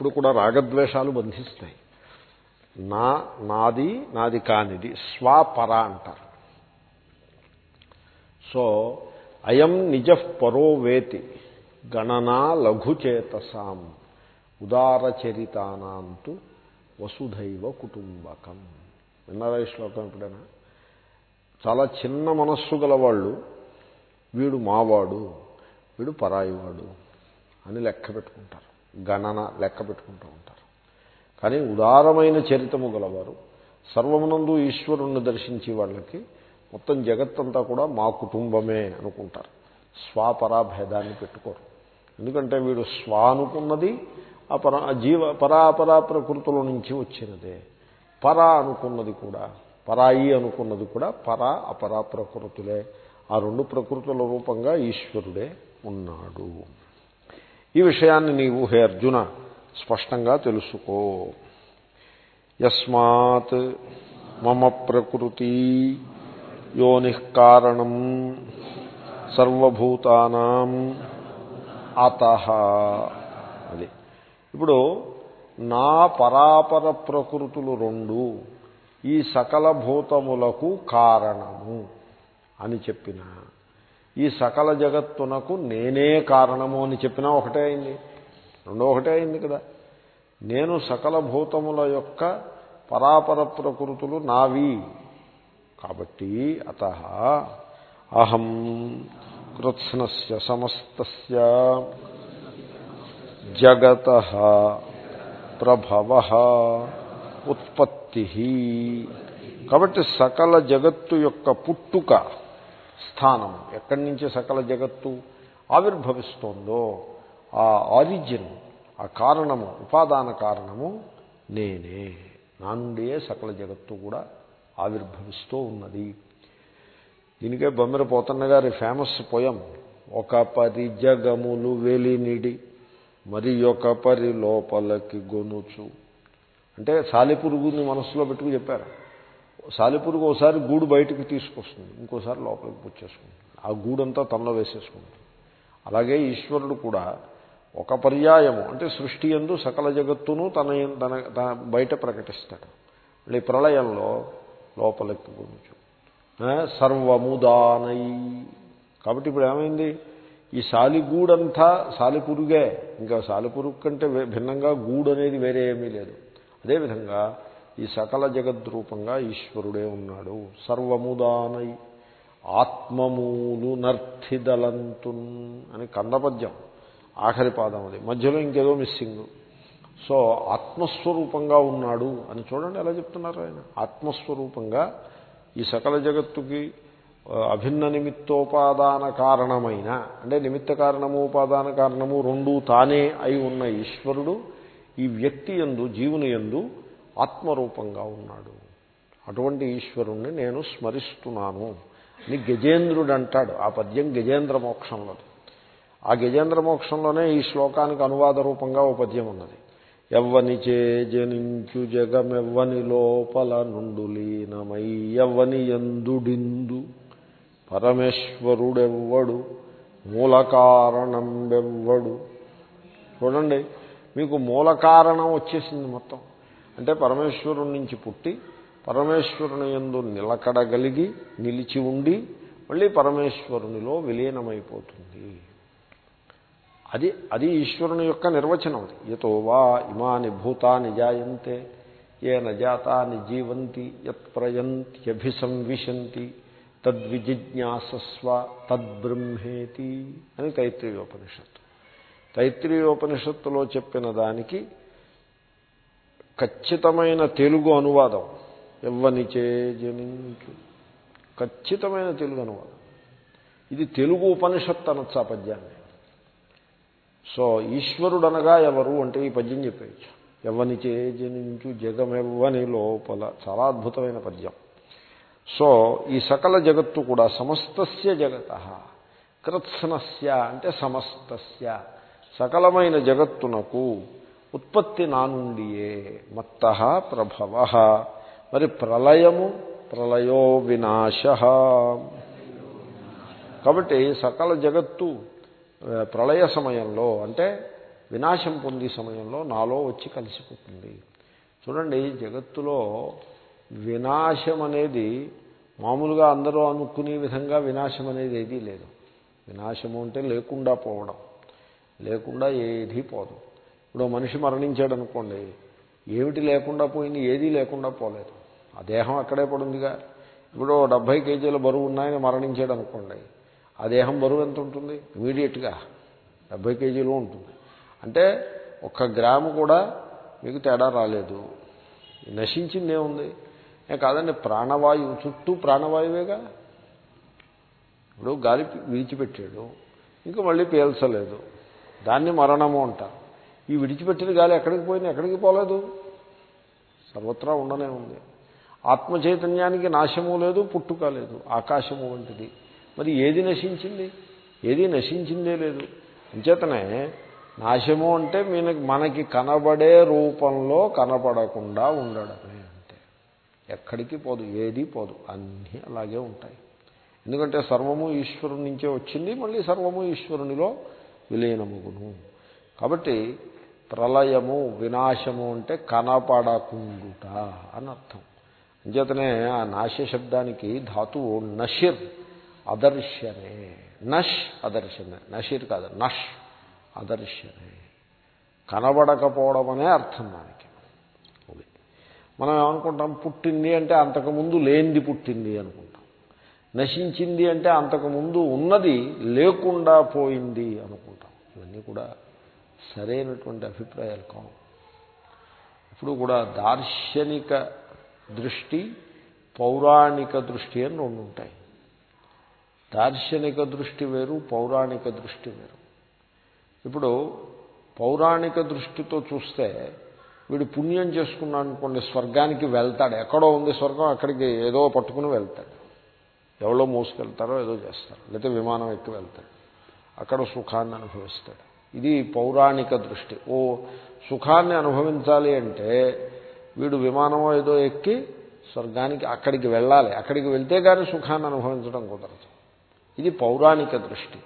ఇప్పుడు కూడా రాగద్వేషాలు బంధిస్తాయి. నా నాది నాది కానిది స్వాపర అంటారు. సో అయం నిజ పరో వేతి గణనా లఘుచేతసాం ఉదారచరితానాంతు వసుధైవ కుటుంబకం. విన్నారా ఈ శ్లోకం ఎప్పుడైనా? చాలా చిన్న మనస్సు గలవాళ్ళు వీడు మావాడు వీడు పరాయివాడు అని లెక్క పెట్టుకుంటారు. గణన లెక్క పెట్టుకుంటూ ఉంటారు. కానీ ఉదారమైన చరితము గలవారు సర్వమునందు ఈశ్వరుణ్ణి దర్శించే వాళ్ళకి మొత్తం జగత్తంతా కూడా మా కుటుంబమే అనుకుంటారు. స్వాపరాభేదాన్ని పెట్టుకోరు. ఎందుకంటే వీడు స్వ అనుకున్నది ఆ పర జీవ పరాపరా ప్రకృతుల నుంచి వచ్చినదే. పర అనుకున్నది కూడా పరాయి అనుకున్నది కూడా పర అపరా ప్రకృతులే. ఆ రెండు ప్రకృతుల రూపంగా ఈశ్వరుడే ఉన్నాడు. ఈ విషయాన్ని నీవు హే అర్జున స్పష్టంగా తెలుసుకో. యస్మాత్ మమ ప్రకృతి యోని కారణం సర్వభూతానాం అత అది. ఇప్పుడు నా పరాపర ప్రకృతులు రెండు ఈ సకల భూతములకు కారణము అని చెప్పిన. ఈ సకల జగత్తునకు నేనే కారణము అని చెప్పినా ఒకటే అయింది. రెండో ఒకటే అయింది కదా. నేను సకల భూతముల యొక్క పరాపర ప్రకృతులు నావి. కాబట్టి అత అహం కృత్స్నస్య సమస్తస్య జగత ప్రభవ ఉత్పత్తి. కాబట్టి సకల జగత్తు యొక్క పుట్టుక స్థానం. ఎక్కడి నుంచి సకల జగత్తు ఆవిర్భవిస్తోందో ఆ ఆరిజిన్ ఆ కారణము ఉపాదాన కారణము నేనే. నా నుండియే సకల జగత్తు కూడా ఆవిర్భవిస్తూ ఉన్నది. దీనికే బొమ్మెర పోతన్న గారి ఫేమస్ పొయం ఒక పరి జగములు వెలినిడి మరి ఒక పరి లోపలికి గొనుచు. అంటే సాలిపురుగుని మనసులో పెట్టుకు చెప్పారు. సాలిపురుగు ఒకసారి గూడు బయటకు తీసుకొస్తుంది ఇంకోసారి లోపలికి పుచ్చేసుకుంటుంది ఆ గూడంతా తనలో వేసేసుకుంటుంది. అలాగే ఈశ్వరుడు కూడా ఒక పర్యాయము అంటే సృష్టి ఎందు సకల జగత్తును తన తన తన బయట ప్రకటిస్తాడు. మళ్ళీ ప్రళయంలో లోపలికి గురించి సర్వముదానై. కాబట్టి ఇప్పుడు ఏమైంది? ఈ సాలిగూడంతా సాలిపురుగే. ఇంకా సాలిపురుగు కంటే భిన్నంగా గూడు అనేది వేరే ఏమీ లేదు. అదేవిధంగా ఈ సకల జగద్రూపంగా ఈశ్వరుడే ఉన్నాడు. సర్వముదానై ఆత్మమూలు నర్థిదలంతున్ అని కందపద్యం ఆఖరి పాదం అది. మధ్యలో ఇంకేదో మిస్సింగ్ సో ఆత్మస్వరూపంగా ఉన్నాడు అని చూడండి ఎలా చెప్తున్నారు ఆయన. ఆత్మస్వరూపంగా ఈ సకల జగత్తుకి అభిన్న నిమిత్తోపాదాన కారణమైన అంటే నిమిత్త కారణము ఉపాదాన కారణము రెండూ తానే అయి ఉన్న ఈశ్వరుడు ఈ వ్యక్తి ఎందు జీవుని ఎందు ఆత్మరూపంగా ఉన్నాడు. అటువంటి ఈశ్వరుణ్ణి నేను స్మరిస్తున్నాను. అని గజేంద్రుడు అంటాడు ఆ పద్యం గజేంద్ర మోక్షంలో ఆ గజేంద్ర మోక్షంలోనే ఈ శ్లోకానికి అనువాద రూపంగా ఓ పద్యం ఉన్నది. ఎవ్వని చే జనించు జగమెవ్వని లోపల నుండు లీనమై ఎవ్వని ఎందుడిందు పరమేశ్వరుడెవ్వడు మూల కారణంబెవ్వడు చూడండి మీకు మూల కారణం వచ్చేసింది మొత్తం. అంటే పరమేశ్వరుడి నుంచి పుట్టి పరమేశ్వరుని ఎందు నిలకడగలిగి నిలిచి ఉండి మళ్ళీ పరమేశ్వరునిలో విలీనమైపోతుంది. అది అది ఈశ్వరుని యొక్క నిర్వచనం అది. యతో వా ఇమాని భూతాని జాయంతే ఏ నజాతాని జీవంతి యత్ప్రయంత్యభిసంవిశంతి తద్విజిజ్ఞాసస్వ తద్బ్రహ్మేతి అని తైత్రీయోపనిషత్తు. తైత్రీయోపనిషత్తులో చెప్పిన దానికి ఖచ్చితమైన తెలుగు అనువాదం. ఇవ్వనిచే జనించు. ఖచ్చితమైన తెలుగు అనువాదం. ఇది తెలుగు ఉపనిషత్ అనొచ్చు పద్యాన్ని సో ఈశ్వరుడు అనగా ఎవరు అంటే ఈ పద్యం చెప్పేయచ్చు. ఎవ్వనిచే జనించు జగమెవ్వని లోపల. చాలా అద్భుతమైన పద్యం. సో ఈ సకల జగత్తు కూడా సమస్తస్య జగత. కృత్స్నస్య అంటే సమస్తస్య. సకలమైన జగత్తునకు ఉత్పత్తి నా నుండియే మత్త ప్రభవ. మరి ప్రళయము ప్రళయో వినాశ. కాబట్టి సకల జగత్తు ప్రళయ సమయంలో అంటే వినాశం పొందే సమయంలో నాలో వచ్చి కలిసిపోతుంది. చూడండి జగత్తులో వినాశం అనేది మామూలుగా అందరూ అనుకునే విధంగా వినాశం అనేది ఏదీ లేదు. వినాశము అంటే లేకుండా పోవడం. లేకుండా ఏదీ పోదు. ఇప్పుడు మనిషి మరణించాడు అనుకోండి ఏమిటి లేకుండా పోయింది ఏదీ లేకుండా పోలేదు. ఆ దేహం అక్కడే పడుందిగా. ఇప్పుడు డెబ్భై కేజీల బరువు ఉన్నాయని మరణించాడు అనుకోండి ఆ దేహం బరువు ఎంత ఉంటుంది? ఇమీడియట్గా డెబ్భై కేజీలు ఉంటుంది. అంటే ఒక్క గ్రాము కూడా మీకు తేడా రాలేదు. నశించింది ఏముంది? కాదండి ప్రాణవాయువు చుట్టూ ప్రాణవాయువేగా? ఇప్పుడు గాలి విడిచిపెట్టాడు ఇంకా మళ్ళీ పీల్చలేదు. దాన్ని మరణము అంటారు. ఈ విడిచిపెట్టిన గాలి ఎక్కడికి పోయింది? ఎక్కడికి పోలేదు? సర్వత్రా ఉండనే ఉంది. ఆత్మచైతన్యానికి నాశము లేదు పుట్టుక లేదు ఆకాశము వంటిది. మరి ఏది నశించింది? ఏది నశించిందే లేదు. అంచేతనే నాశము అంటే మనకి మనకి కనబడే రూపంలో కనపడకుండా ఉండడమే అంటే. ఎక్కడికి పోదు ఏది పోదు అన్నీ అలాగే ఉంటాయి. ఎందుకంటే సర్వము ఈశ్వరుని నుంచే వచ్చింది మళ్ళీ సర్వము ఈశ్వరునిలో విలీనముగును. కాబట్టి ప్రళయము వినాశము అంటే కనపడకుండుట అని అర్థం. అంచేతనే ఆ నాశ శబ్దానికి ధాతువు నషిర్ అదర్శనే నష్ అదర్శనే నషిర్ కాదు నష్ అదర్శనే కనబడకపోవడం అనే అర్థం దానికి. మనం ఏమనుకుంటాం? పుట్టింది అంటే అంతకుముందు లేనిది పుట్టింది అనుకుంటాం. నశించింది అంటే అంతకుముందు ఉన్నది లేకుండా పోయింది అనుకుంటాం. ఇవన్నీ కూడా సరైనటువంటి అభిప్రాయాలు కావు. ఇప్పుడు కూడా దార్శనిక దృష్టి పౌరాణిక దృష్టి అని రెండు ఉంటాయి. దార్శనిక దృష్టి వేరు పౌరాణిక దృష్టి వేరు. ఇప్పుడు పౌరాణిక దృష్టితో చూస్తే వీడు పుణ్యం చేసుకున్నాడు అనుకోండి స్వర్గానికి వెళ్తాడు. ఎక్కడో ఉంది స్వర్గం అక్కడికి ఏదో పట్టుకుని వెళ్తాడు. ఎవరో మోసుకెళ్తారో ఏదో చేస్తారు. లేకపోతే విమానం ఎక్కి వెళ్తాడు. అక్కడ సుఖాన్ని అనుభవిస్తాడు. ఇది పౌరాణిక దృష్టి. ఓ సుఖాన్ని అనుభవించాలి అంటే వీడు విమానమో ఏదో ఎక్కి స్వర్గానికి అక్కడికి వెళ్ళాలి. అక్కడికి వెళ్తే కానీ సుఖాన్ని అనుభవించడం కుదరదు. ఇది పౌరాణిక దృష్టి.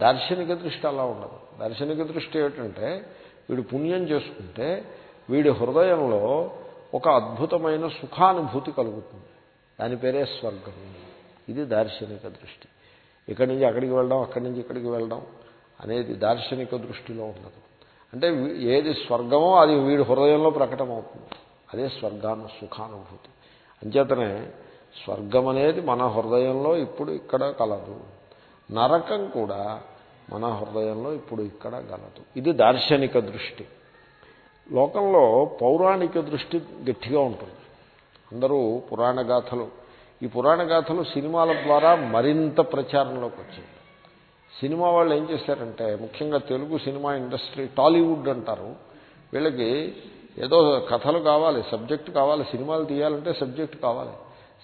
దార్శనిక దృష్టి అలా ఉండదు. దార్శనిక దృష్టి ఏమిటంటే వీడు పుణ్యం చేసుకుంటే వీడి హృదయంలో ఒక అద్భుతమైన సుఖానుభూతి కలుగుతుంది. దాని పేరే స్వర్గం. ఇది దార్శనిక దృష్టి. ఇక్కడి నుంచి అక్కడికి వెళ్ళడం అక్కడి నుంచి ఇక్కడికి వెళ్ళడం అనేది దార్శనిక దృష్టిలో ఉండదు అంటే ఏది స్వర్గమో అది వీడి హృదయంలో ప్రకటమవుతుంది. అదే స్వర్గాను సుఖానుభూతి. అంచేతనే స్వర్గం అనేది మన హృదయంలో ఇప్పుడు ఇక్కడ కలదు. నరకం కూడా మన హృదయంలో ఇప్పుడు ఇక్కడ గలదు ఇది దార్శనిక దృష్టి. లోకంలో పౌరాణిక దృష్టి గట్టిగా ఉంటుంది. అందరూ పురాణ గాథలు. ఈ పురాణ గాథలు సినిమాల ద్వారా మరింత ప్రచారంలోకి వచ్చాయి. సినిమా వాళ్ళు ఏం చేశారంటే ముఖ్యంగా తెలుగు సినిమా ఇండస్ట్రీ టాలీవుడ్ అంటారు వీళ్ళకి ఏదో కథలు కావాలి సబ్జెక్ట్ కావాలి సినిమాలు తీయాలంటే సబ్జెక్ట్ కావాలి.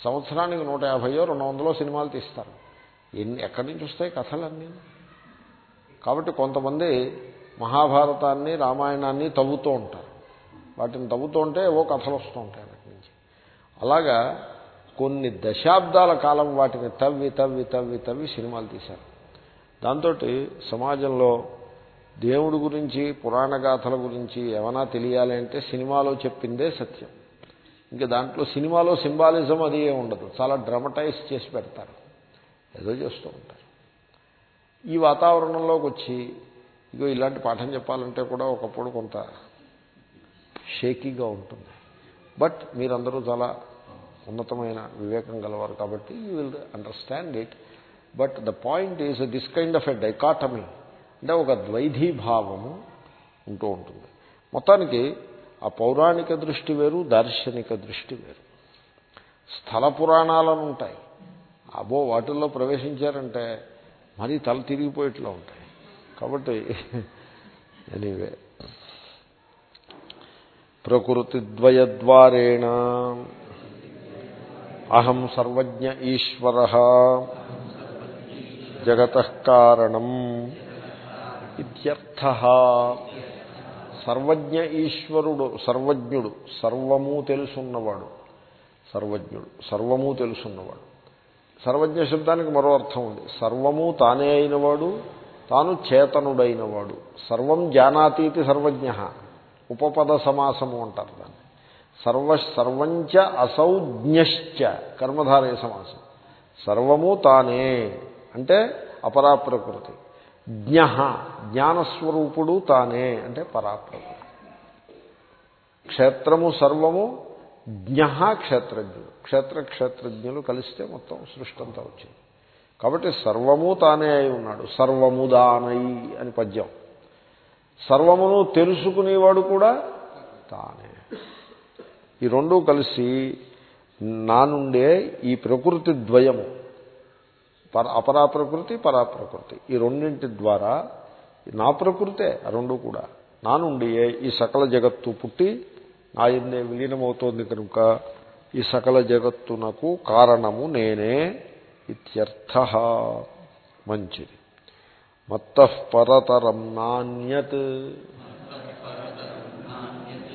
సంవత్సరానికి నూట యాభైయో రెండు వందలో సినిమాలు తీస్తారు. ఎన్ని ఎక్కడి నుంచి వస్తాయి కథలన్నీ? కాబట్టి కొంతమంది మహాభారతాన్ని రామాయణాన్ని తవ్వుతూ ఉంటారు. వాటిని తవ్వుతూ ఉంటే ఏవో కథలు వస్తూ ఉంటాయి వాటి నుంచి. అలాగా కొన్ని దశాబ్దాల కాలం వాటిని తవ్వి తవ్వి తవ్వి తవ్వి సినిమాలు తీశారు. దాంతో సమాజంలో దేవుడి గురించి పురాణ గాథల గురించి ఏమైనా తెలియాలి అంటే సినిమాలో చెప్పిందే సత్యం. ఇంకా దాంట్లో సినిమాలో సింబాలిజం అది ఉండదు. చాలా డ్రమటైజ్ చేసి పెడతారు. ఏదో చేస్తూ ఉంటారు. ఈ వాతావరణంలోకి వచ్చి ఇగో ఇలాంటి పాఠం చెప్పాలంటే కూడా ఒకప్పుడు కొంత షేకీగా ఉంటుంది. బట్ మీరందరూ చాలా ఉన్నతమైన వివేకం గలవారు కాబట్టి you will understand it. But the point is this kind of a dichotomy. అంటే ఒక ద్వైధీభావము ఉంటూ ఉంటుంది. మొత్తానికి ఆ పౌరాణిక దృష్టి వేరు దార్శనిక దృష్టి వేరు. స్థల పురాణాలను ఉంటాయి. అబో వాటిల్లో ప్రవేశించారంటే మరీ తల తిరిగిపోయేట్లా ఉంటాయి. కాబట్టి ఎనీవే ప్రకృతిద్వయద్వారేణ అహం సర్వజ్ఞ ఈశ్వర జగత కారణం ఇత్యర్థ. సర్వజ్ఞ ఈశ్వరుడు సర్వజ్ఞుడు సర్వము తెలుసున్నవాడు సర్వజ్ఞుడు సర్వము తెలుసున్నవాడు. సర్వజ్ఞ శబ్దానికి మరో అర్థం ఉంది. సర్వము తానే అయినవాడు తాను చేతనుడైనవాడు. సర్వం జానాతీతి సర్వజ్ఞ. ఉపపద సమాసము అంటారు దాన్ని. సర్వ సర్వంచ అసౌజ్ఞశ్చ కర్మధారయ సమాసం. సర్వము తానే. అంటే అపరాప్రకృతి. జ్ఞ జ్ఞానస్వరూపుడు తానే అంటే పరాప్రకృతి. క్షేత్రము సర్వము జ్ఞ క్షేత్రజ్ఞుడు క్షేత్ర క్షేత్రజ్ఞులు కలిస్తే మొత్తం సృష్టి అంతా వచ్చింది. కాబట్టి సర్వము తానే అయి ఉన్నాడు. సర్వము దానై అని పద్యం. సర్వమును తెలుసుకునేవాడు కూడా తానే. ఈ రెండూ కలిసి నా నుండే ఈ ప్రకృతి ద్వయము పర అపరాప్రకృతి పరాప్రకృతి. ఈ రెండింటి ద్వారా నా ప్రకృతే రెండు కూడా. నా నుండి ఈ సకల జగత్తు పుట్టి నా ఎందే విలీనమవుతోంది కనుక ఈ సకల జగత్తునకు కారణము నేనే ఇత్యర్థ. మంచిది. మత్త పరతరం నాణ్యత్.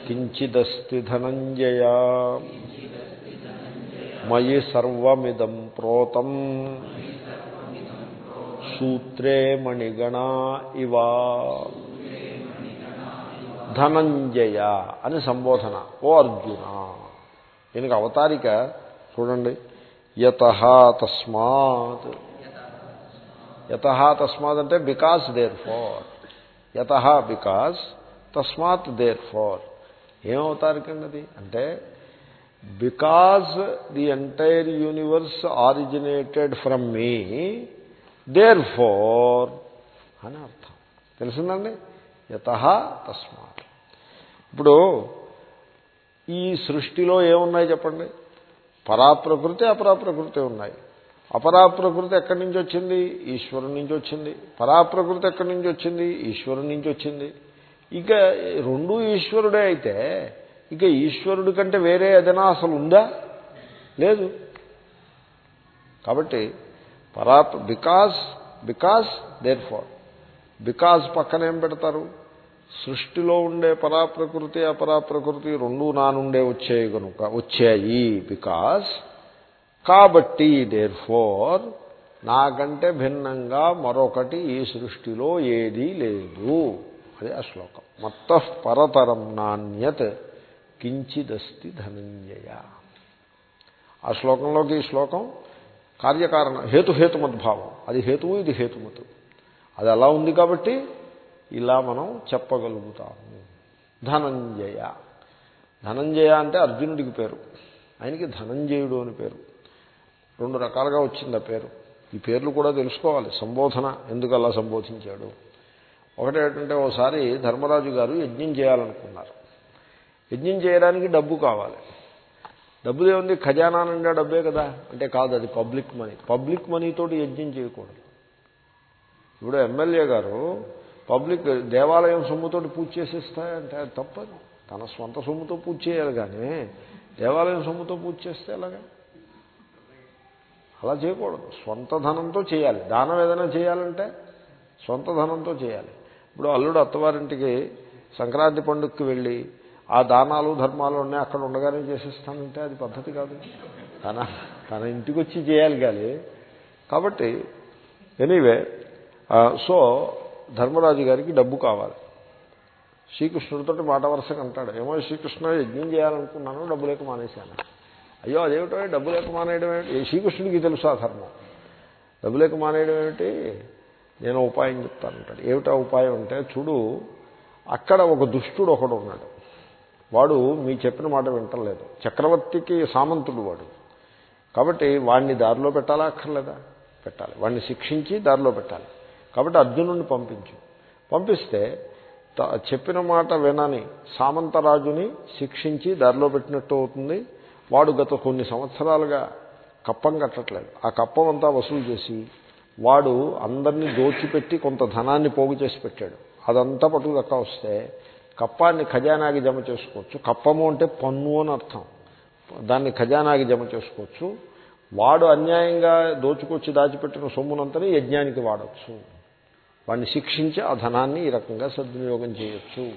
కించిదస్తి ధనంజయ. మయి సర్వమిదం ప్రోతం. సూత్రే మణిగణా ఇవా. ధనంజయ అని సంబోధన. ఓ అర్జున. దీనికి అవతారిక చూడండి. యత తస్మాత్. యత తస్మాత్ అంటే బికాస్ దేర్ ఫోర్ యత బికాస్ తస్మాత్ దేర్ ఫోర్ ఏమవుతారికండి అది? అంటే because the entire universe originated from me therefore అని అర్థం. తెలిసిందండి? యత తస్మాత్. ఇప్పుడు ఈ సృష్టిలో ఏమున్నాయి చెప్పండి? పరాప్రకృతి అపరాప్రకృతి ఉన్నాయి. అపరాప్రకృతి ఎక్కడి నుంచి వచ్చింది? ఈశ్వరుని నుంచి వచ్చింది. పరాప్రకృతి ఎక్కడి నుంచి వచ్చింది? ఈశ్వరుని నుంచి వచ్చింది. ఇక రెండూ ఈశ్వరుడే అయితే ఇక ఈశ్వరుడి కంటే వేరే ఏదైనా అసలు ఉందా? లేదు. కాబట్టి because because therefore because పక్కన ఏం పెడతారు? సృష్టిలో ఉండే పరాప్రకృతి అపరాప్రకృతి రెండూ నా నుండే వచ్చాయి కనుక వచ్చాయి బికాస్. కాబట్టి దేర్ ఫోర్ నాకంటే భిన్నంగా మరొకటి ఈ సృష్టిలో ఏదీ లేదు. అది ఆ శ్లోకం. మత్త పరతరం నాణ్యత్ కించిదస్తి ధనంజయ. ఆ శ్లోకంలోకి ఈ శ్లోకం కార్యకారణ హేతుహేతుమద్భావం అది హేతువు ఇది హేతుమతు అది అలా ఉంది కాబట్టి ఇలా మనం చెప్పగలుగుతాము. ధనంజయ. ధనంజయ అంటే అర్జునుడికి పేరు. ఆయనకి ధనంజయుడు అని పేరు. రెండు రకాలుగా వచ్చింది ఆ పేరు. ఈ పేర్లు కూడా తెలుసుకోవాలి. సంబోధన ఎందుకు అలా సంబోధించాడు ఒకటేటంటే ఓసారి ధర్మరాజు గారు యజ్ఞం చేయాలనుకున్నారు. యజ్ఞం చేయడానికి డబ్బు కావాలి. డబ్బులు ఏముంది ఖజానా నిండా డబ్బే కదా. అంటే కాదు అది పబ్లిక్ మనీ. పబ్లిక్ మనీతో యజ్ఞం చేయకూడదు. ఇప్పుడు ఎమ్మెల్యే గారు పబ్లిక్ దేవాలయం సొమ్ముతోటి పూజ చేసేస్తాయంటే అది తప్పదు. తన సొంత సొమ్ముతో పూజ చేయాలి కానీ దేవాలయం సొమ్ముతో పూజ చేస్తే ఎలాగా? అలా చేయకూడదు. సొంత ధనంతో చేయాలి. దానం ఏదైనా చేయాలంటే సొంత ధనంతో చేయాలి. ఇప్పుడు అల్లుడు అత్తవారింటికి సంక్రాంతి పండుగకి వెళ్ళి ఆ దానాలు ధర్మాలు అన్నీ అక్కడ ఉండగానే చేసేస్తానంటే అది పద్ధతి కాదు. తన తన ఇంటికి వచ్చి చేయాలి కానీ కాబట్టి ఎనీవే సో ధర్మరాజు గారికి డబ్బు కావాలి. శ్రీకృష్ణుడితో మాట వరుసగా అంటాడు. ఏమో శ్రీకృష్ణ యజ్ఞం చేయాలనుకున్నాను డబ్బు లేక మానేశాను. అయ్యో అదేమిటో డబ్బు లేక మానేయడం ఏమిటి? శ్రీకృష్ణుడికి తెలుసు ఆ ధర్మం. డబ్బు లేక మానేయడం ఏమిటి? నేను ఉపాయం చెప్తానంటాడు ఏమిటా ఉపాయం అంటే చూడు అక్కడ ఒక దుష్టుడు ఒకడు ఉన్నాడు వాడు మీ చెప్పిన మాట వింటలేదు. చక్రవర్తికి సామంతుడు వాడు. కాబట్టి వాడిని దారిలో పెట్టాలా అక్కర్లేదా? పెట్టాలి. వాడిని శిక్షించి దారిలో పెట్టాలి. కాబట్టి అర్జునుడిని పంపించు. పంపిస్తే చెప్పిన మాట వినని సామంతరాజుని శిక్షించి దారిలో పెట్టినట్టు అవుతుంది. వాడు గత కొన్ని సంవత్సరాలుగా కప్పం కట్టట్లేదు. ఆ కప్పం అంతా వసూలు చేసి వాడు అందరినీ దోచిపెట్టి కొంత ధనాన్ని పోగు చేసి పెట్టాడు. అదంతా పట్టుదక్క వస్తే కప్పాన్ని ఖజానాకి జమ చేసుకోవచ్చు. కప్పము అంటే పన్ను అని అర్థం. దాన్ని ఖజానాకి జమ చేసుకోవచ్చు. వాడు అన్యాయంగా దోచుకొచ్చి దాచిపెట్టిన సొమ్మునంతని యజ్ఞానికి వాడచ్చు. వాడిని శిక్షించి ఆ ధనాన్ని ఈ రకంగా సద్వినియోగం చేయొచ్చు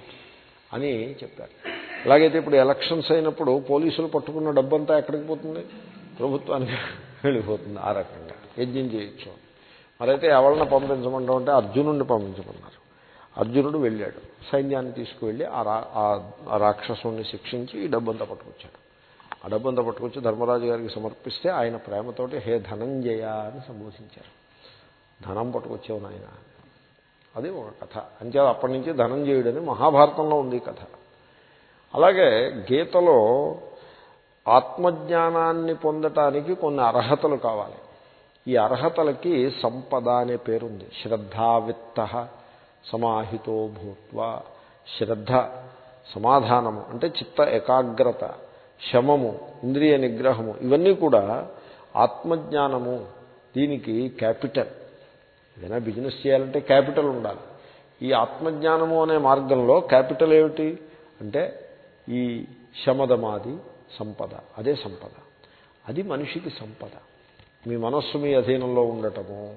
అని చెప్పారు. ఎలాగైతే ఇప్పుడు ఎలక్షన్స్ అయినప్పుడు పోలీసులు పట్టుకున్న డబ్బంతా ఎక్కడికి పోతుంది? ప్రభుత్వానికి వెళ్ళిపోతుంది ఆ రకంగా. యజ్ఞం చేయొచ్చు. మరైతే ఎవరిని పంపించమంటాం అంటే అర్జునుడిని పంపించమన్నారు. అర్జునుడు వెళ్ళాడు. సైన్యాన్ని తీసుకువెళ్ళి ఆ రా ఆ రాక్షసుని శిక్షించి ఈ డబ్బంతా పట్టుకొచ్చాడు. ఆ డబ్బంతా పట్టుకొచ్చి ధర్మరాజు గారికి సమర్పిస్తే ఆయన ప్రేమతోటి హే ధనంజయ అని సంబోధించారు. ధనం పట్టుకొచ్చావు నాయన. అది ఒక కథ. అంతే అప్పటి నుంచి ధనంజయుడని మహాభారతంలో ఉంది కథ. అలాగే గీతలో ఆత్మజ్ఞానాన్ని పొందటానికి కొన్ని అర్హతలు కావాలి. ఈ అర్హతలకి సంపద అనే పేరుంది. శ్రద్ధావిత్త సమాహితో భూత్వ. శ్రద్ధ సమాధానము అంటే చిత్త ఏకాగ్రత శమము ఇంద్రియ నిగ్రహము ఇవన్నీ కూడా ఆత్మజ్ఞానము దీనికి క్యాపిటల్. ఏదైనా బిజినెస్ చేయాలంటే క్యాపిటల్ ఉండాలి. ఈ ఆత్మజ్ఞానము అనే మార్గంలో క్యాపిటల్ ఏమిటి? అంటే ఈ శమదమాది సంపద అదే సంపద. అది మనిషికి సంపద. మీ మనస్సు మీ అధీనంలో ఉండటము.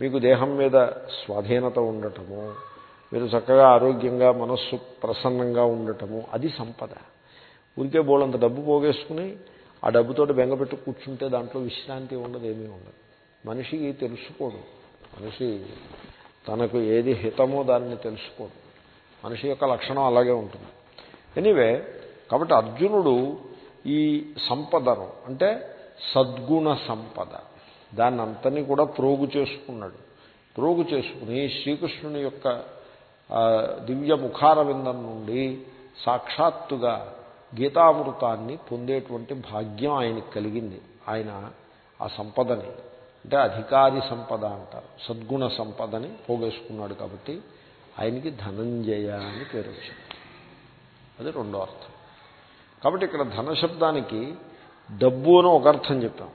మీకు దేహం మీద స్వాధీనత ఉండటము మీరు చక్కగా ఆరోగ్యంగా మనస్సు ప్రసన్నంగా ఉండటము అది సంపద. ఊరికే బోలంత డబ్బు పోగేసుకుని ఆ డబ్బుతోటి బెంగపెట్టు కూర్చుంటే దాంట్లో విశ్రాంతి ఉండదు ఏమీ ఉండదు. మనిషికి తెలుసుకోడు మనిషి తనకు ఏది హితమో దాన్ని తెలుసుకోడు మనిషి యొక్క లక్షణం అలాగే ఉంటుంది. ఎనీవే కాబట్టి అర్జునుడు ఈ సంపదను అంటే సద్గుణ సంపద దాన్ని అంతని కూడా ప్రోగు చేసుకున్నాడు. ప్రోగు చేసుకుని శ్రీకృష్ణుని యొక్క దివ్య ముఖారవిందం నుండి సాక్షాత్తుగా గీతామృతాన్ని పొందేటువంటి భాగ్యం ఆయనకు కలిగింది. ఆయన ఆ సంపదని అంటే అధికారి సంపద అంటారు సద్గుణ సంపదని పోగేసుకున్నాడు కాబట్టి ఆయనకి ధనంజయ అని పేరు వచ్చింది. అది రెండో అర్థం. కాబట్టి ఇక్కడ ధనశబ్దానికి డబ్బు అని ఒక అర్థం చెప్పాం.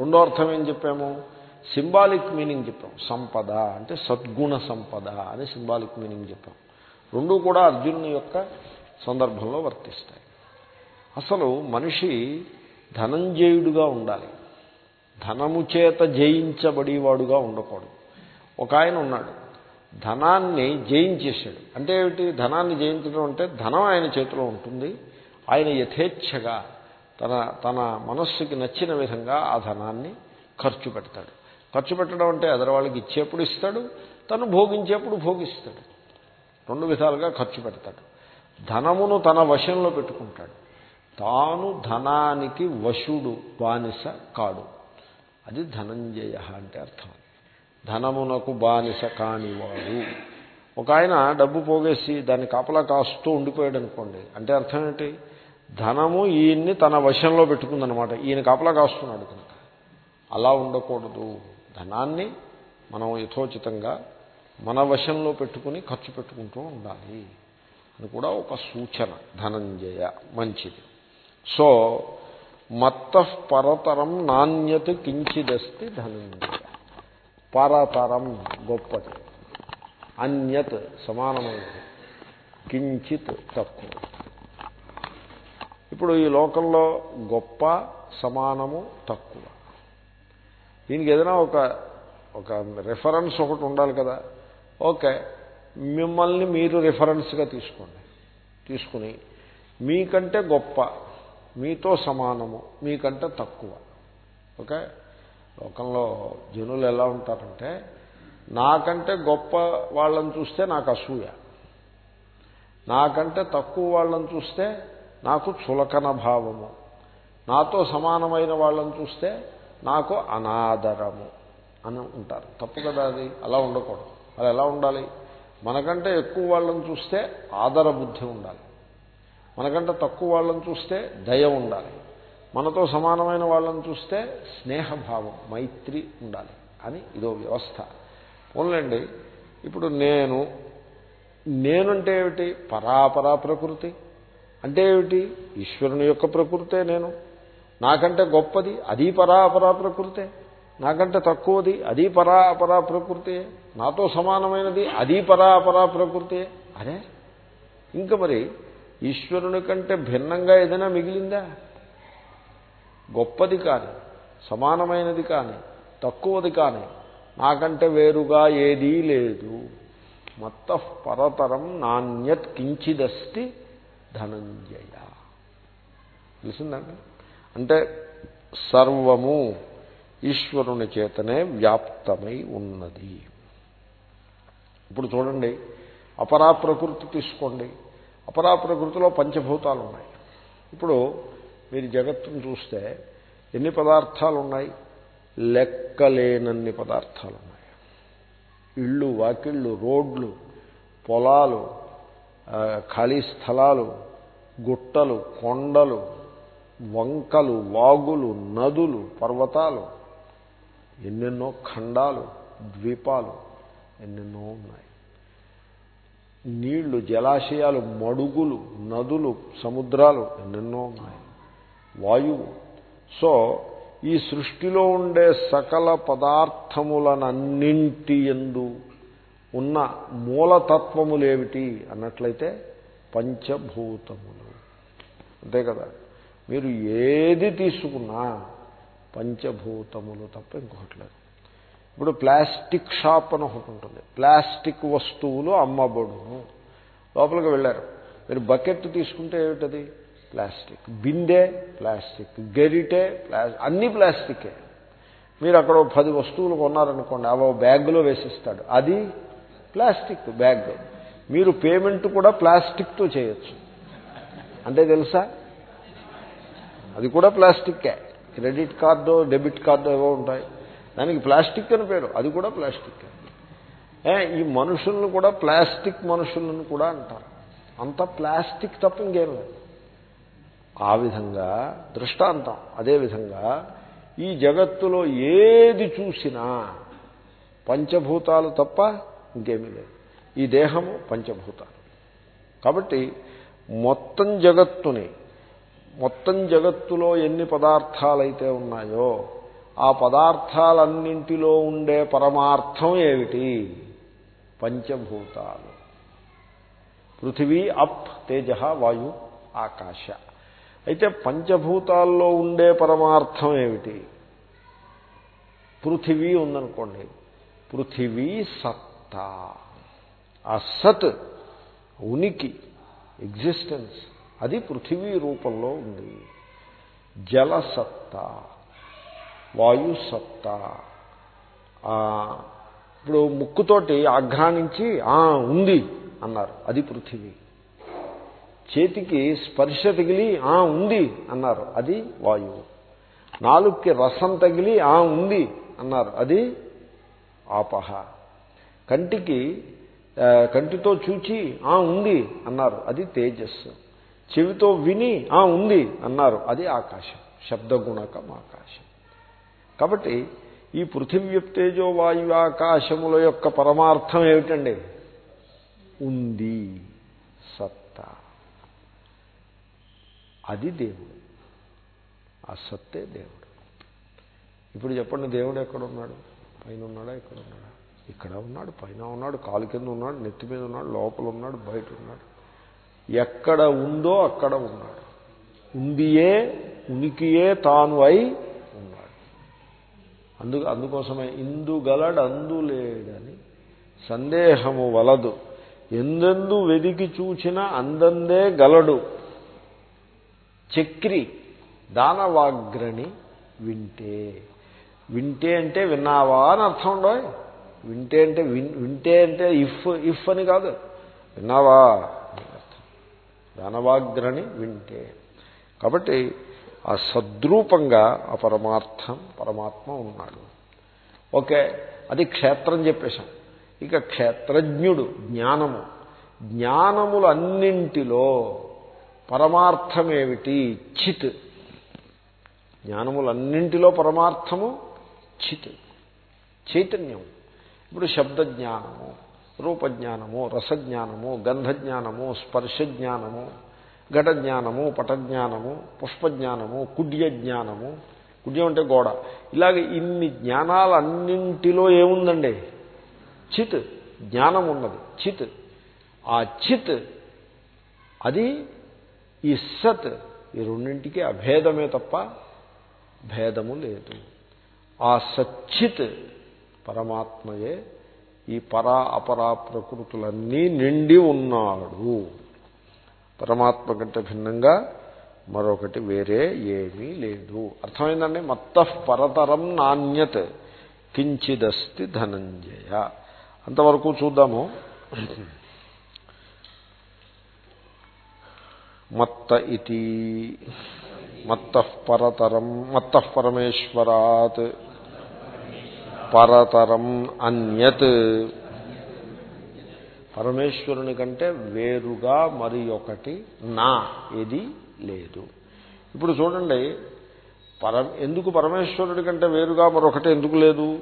రెండో అర్థం ఏం చెప్పాము? సింబాలిక్ మీనింగ్ చెప్పాం. సంపద అంటే సద్గుణ సంపద అని సింబాలిక్ మీనింగ్ చెప్పాం. రెండు కూడా అర్జునుని యొక్క సందర్భంలో వర్తిస్తాయి. అసలు మనిషి ధనంజయుడుగా ఉండాలి. ధనము చేత జయించబడేవాడుగా ఉండకూడదు. ఒక ఆయన ఉన్నాడు. ధనాన్ని జయించేశాడు. అంటే ఏమిటి? ధనాన్ని జయించడం అంటే ధనం ఆయన చేతిలో ఉంటుంది. ఆయన యథేచ్ఛగా తన తన మనస్సుకి నచ్చిన విధంగా ఆ ధనాన్ని ఖర్చు పెడతాడు. ఖర్చు పెట్టడం అంటే ఎదరవాళ్ళకి ఇచ్చేప్పుడు ఇస్తాడు తను భోగించేప్పుడు భోగిస్తాడు. రెండు విధాలుగా ఖర్చు పెడతాడు. ధనమును తన వశంలో పెట్టుకుంటాడు. తాను ధనానికి వశుడు బానిస కాడు. అది ధనంజయ అంటే అర్థం. ధనమునకు బానిస కానివాడు. ఒక ఆయన డబ్బు పోగేసి దాన్ని కాపలా కాస్తూ ఉండిపోయాడు అనుకోండి అంటే అర్థం ఏంటి? ధనము ఈయన్ని తన వశంలో పెట్టుకుందనమాట ఈయన కాపలా కాస్తున్నాడు కనుక. అలా ఉండకూడదు. ధనాన్ని మనం యథోచితంగా మన వశంలో పెట్టుకుని ఖర్చు పెట్టుకుంటూ ఉండాలి అని కూడా ఒక సూచన. ధనంజయ మంచిది. సో మత్త పరతరం నాణ్యత కించిదస్తి ధనంజయ. పరతరం గొప్పది. అన్యత్ సమానమైనది. కించిత్ తక్కువ. ఇప్పుడు ఈ లోకంలో గొప్ప సమానము తక్కువ. దీనికి ఏదైనా ఒక ఒక రిఫరెన్స్ ఒకటి ఉండాలి కదా. ఓకే మిమ్మల్ని మీరు రిఫరెన్స్గా తీసుకోండి. తీసుకుని మీకంటే గొప్ప మీతో సమానము మీకంటే తక్కువ. ఓకే? లోకంలో జనులు ఎలా ఉంటారంటే నాకంటే గొప్ప వాళ్ళని చూస్తే నాకు అసూయ. నాకంటే తక్కువ వాళ్ళని చూస్తే నాకు చులకన భావము. నాతో సమానమైన వాళ్ళని చూస్తే నాకు అనాదరము అని ఉంటారు. తప్పు కదా అది? అలా ఉండకూడదు. అలా ఎలా ఉండాలి? మనకంటే ఎక్కువ వాళ్ళని చూస్తే ఆదర బుద్ధి ఉండాలి. మనకంటే తక్కువ వాళ్ళని చూస్తే దయ ఉండాలి. మనతో సమానమైన వాళ్ళని చూస్తే స్నేహభావం మైత్రి ఉండాలి అని ఇదో వ్యవస్థ. పోన్లండి. ఇప్పుడు నేను నేనంటే ఏమిటి? పరాపరా ప్రకృతి. అంటే ఏమిటి? ఈశ్వరుని యొక్క ప్రకృతే నేను. నాకంటే గొప్పది అది పరాపరా ప్రకృతే. నాకంటే తక్కువది అది పరాపరా ప్రకృతే. నాతో సమానమైనది అది పరాపరా ప్రకృతి. అరే ఇంకా మరి ఈశ్వరుని కంటే భిన్నంగా ఏదైనా మిగిలిందా? గొప్పది కానీ సమానమైనది కానీ తక్కువది కానీ నాకంటే వేరుగా ఏదీ లేదు. మత్త పరతరం నాణ్యత్ కించిదస్తి ధనంజయ. తెలిసిందండి? అంటే సర్వము ఈశ్వరుని చేతనే వ్యాప్తమై ఉన్నది. ఇప్పుడు చూడండి అపరా ప్రకృతి తీసుకోండి. అపరా ప్రకృతిలో పంచభూతాలు ఉన్నాయి ఇప్పుడు మీరు జగత్తును చూస్తే ఎన్ని పదార్థాలు ఉన్నాయి లెక్కలేనన్ని పదార్థాలు ఉన్నాయి ఇళ్ళు వాకిళ్ళు రోడ్లు పొలాలు ఖాళీ స్థలాలు గుట్టలు కొండలు వంకలు వాగులు నదులు పర్వతాలు ఎన్నెన్నో ఖండాలు ద్వీపాలు ఎన్నెన్నో ఉన్నాయి. నీళ్ళు జలాశయాలు మడుగులు నదులు సముద్రాలు ఎన్నెన్నో ఉన్నాయి. వాయువు. సో ఈ సృష్టిలో ఉండే సకల పదార్థములనన్నింటి ఎందు ఉన్న మూలతత్వములేమిటి అన్నట్లయితే పంచభూతములు. అంతే కదా? మీరు ఏది తీసుకున్నా పంచభూతములు తప్ప ఇంకొకటి లేదు. ఇప్పుడు ప్లాస్టిక్ షాప్ అని ఒకటి ఉంటుంది. ప్లాస్టిక్ వస్తువులు అమ్మబడును. లోపలికి వెళ్ళారు. మీరు బకెట్ తీసుకుంటే ఏమిటది? ప్లాస్టిక్. బిందె ప్లాస్టిక్. గరిటె ప్లాస్టిక్ అన్నీ ప్లాస్టికే. మీరు అక్కడ పది వస్తువులు కొన్నారనుకోండి అవి బ్యాగ్లో వేసిస్తాడు. అది ప్లాస్టిక్ బ్యాగ్. మీరు పేమెంట్ కూడా ప్లాస్టిక్తో చేయొచ్చు. అంటే తెలుసా? అది కూడా ప్లాస్టిక్కే. క్రెడిట్ కార్డు డెబిట్ కార్డు ఏవో ఉంటాయి. దానికి ప్లాస్టిక్ అని పేరు. అది కూడా ప్లాస్టిక్ ఈ మనుషులను కూడా ప్లాస్టిక్ మనుషులను కూడా అంటారు. అంత ప్లాస్టిక్ తప్ప ఇంకేం లేదు. ఆ విధంగా దృష్టాంతం. అదేవిధంగా ఈ జగత్తులో ఏది చూసినా పంచభూతాలు తప్ప ఇంకేమీ లేదు. ఈ దేహము పంచభూతాలు. కాబట్టి మొత్తం జగత్తుని మొత్తం జగత్తులో ఎన్ని పదార్థాలైతే ఉన్నాయో ఆ పదార్థాలన్నింటిలో ఉండే పరమార్థం ఏమిటి? పంచభూతాలు. పృథివీ అప్ తేజ వాయు ఆకాశ. అయితే పంచభూతాల్లో ఉండే పరమార్థం ఏమిటి? పృథివీ ఉందనుకోండి. పృథివీ సత్తా ఆ సత్ ఉనికి ఎగ్జిస్టెన్స్ అది పృథివీ రూపంలో ఉంది. జలసత్తా వాయుసత్తా. ఇప్పుడు ముక్కుతోటి ఆఘ్రానించి ఉంది అన్నారు అది పృథివీ. చేతికి స్పర్శ తగిలి ఆ ఉంది అన్నారు అది వాయువు. నాలుగుకి రసం తగిలి ఆ ఉంది అన్నారు అది ఆపహ. కంటితో చూచి ఆ ఉంది అన్నారు. అది తేజస్సు చెవితో విని ఆ ఉంది అన్నారు. అది ఆకాశం. శబ్దగుణకం ఆకాశం. కాబట్టి ఈ పృథివ్యప్తేజో వాయు ఆకాశముల యొక్క పరమార్థం ఏమిటండి? ఉంది. సత్తా. అది దేవుడు. ఆ సత్తే దేవుడు. ఇప్పుడు చెప్పండి దేవుడు ఎక్కడున్నాడు? పైన ఉన్నాడా ఇక్కడ ఉన్నాడా ఇక్కడ ఉన్నాడు పైన ఉన్నాడు కాలు కింద ఉన్నాడు నెత్తి మీద ఉన్నాడు లోపల ఉన్నాడు బయట ఉన్నాడు. ఎక్కడ ఉందో అక్కడ ఉన్నాడు. ఉందియే ఉనికియే తాను అయి ఉన్నాడు. అందు అందుకోసమే ఇందుగలడు అందులేడని సందేహము వలదు. ఎందెందు వెదికి చూచిన అందందే గలడు. చక్రి దానవాగ్రణి వింటే. వింటే అంటే విన్నావా అని అర్థం ఉండవు. వింటే అంటే వింటే అంటే ఇఫ్ ఇఫ్ అని కాదు. విన్నావా? దానవాగ్రని వింటే. కాబట్టి ఆ సద్రూపంగా ఆ పరమార్థం పరమాత్మ ఉన్నాడు. ఓకే అది క్షేత్రం చెప్పేశాం. ఇక క్షేత్రజ్ఞుడు జ్ఞానము. జ్ఞానములన్నింటిలో పరమార్థమేమిటి? చిత్. జ్ఞానములన్నింటిలో పరమార్థము చిత్. చైతన్యం ఇప్పుడు శబ్దజ్ఞానము రూపజ్ఞానము రసజ్ఞానము గంధజ్ఞానము స్పర్శజ్ఞానము ఘటజ్ఞానము పటజ్ఞానము పుష్పజ్ఞానము కుడ్య జ్ఞానము కుడ్యం అంటే గోడ. ఇలాగ ఇన్ని జ్ఞానాలన్నింటిలో ఏముందండి? చిత్. జ్ఞానం ఉన్నది. చిత్. ఆ చిత్ అది ఈ సత్ ఈ రెండింటికి అభేదమే తప్ప భేదము లేదు. ఆ సచ్చిత్ పరమాత్మయే ఈ పరా అపరా ప్రకృతులన్నీ నిండి ఉన్నాడు. పరమాత్మ కంటే భిన్నంగా మరొకటి వేరే ఏమీ లేదు. అర్థమైందండి? మత్త పరతరం నాణ్యత్ కించిదస్తి ధనంజయ. అంతవరకు చూద్దాము. మత్త ఇది మత్త పరతరం మత్త పరమేశ్వరాత్. పరతరం అన్యత్. పరమేశ్వరుని కంటే వేరుగా మరి ఒకటి నా ఏది లేదు. ఇప్పుడు చూడండి పరం ఎందుకు పరమేశ్వరుడి కంటే వేరుగా మరొకటి ఎందుకు లేదు?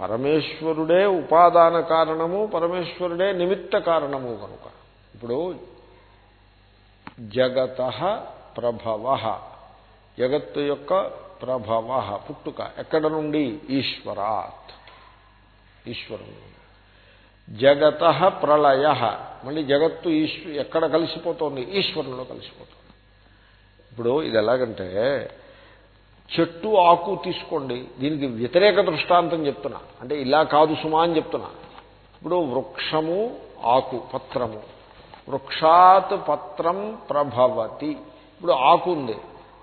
పరమేశ్వరుడే ఉపాదాన కారణము పరమేశ్వరుడే నిమిత్త కారణము కనుక. ఇప్పుడు జగత ప్రభవ. జగత్తు యొక్క ప్రభవ పుట్టుక. ఎక్కడ నుండి? ఈశ్వరాత్. ఈశ్వరుడు జగత ప్రళయ. మళ్ళీ జగత్తు ఈశ్వ ఎక్కడ కలిసిపోతుంది? ఈశ్వరునిలో కలిసిపోతుంది. ఇప్పుడు ఇది ఎలాగంటే చెట్టు ఆకు తీసుకోండి. దీనికి వ్యతిరేక దృష్టాంతం చెప్తున్నా. అంటే ఇలా కాదు సుమా అని చెప్తున్నా. ఇప్పుడు వృక్షము ఆకు పత్రము. వృక్షాత్ పత్రం ప్రభవతి. ఇప్పుడు ఆకు ఉంది.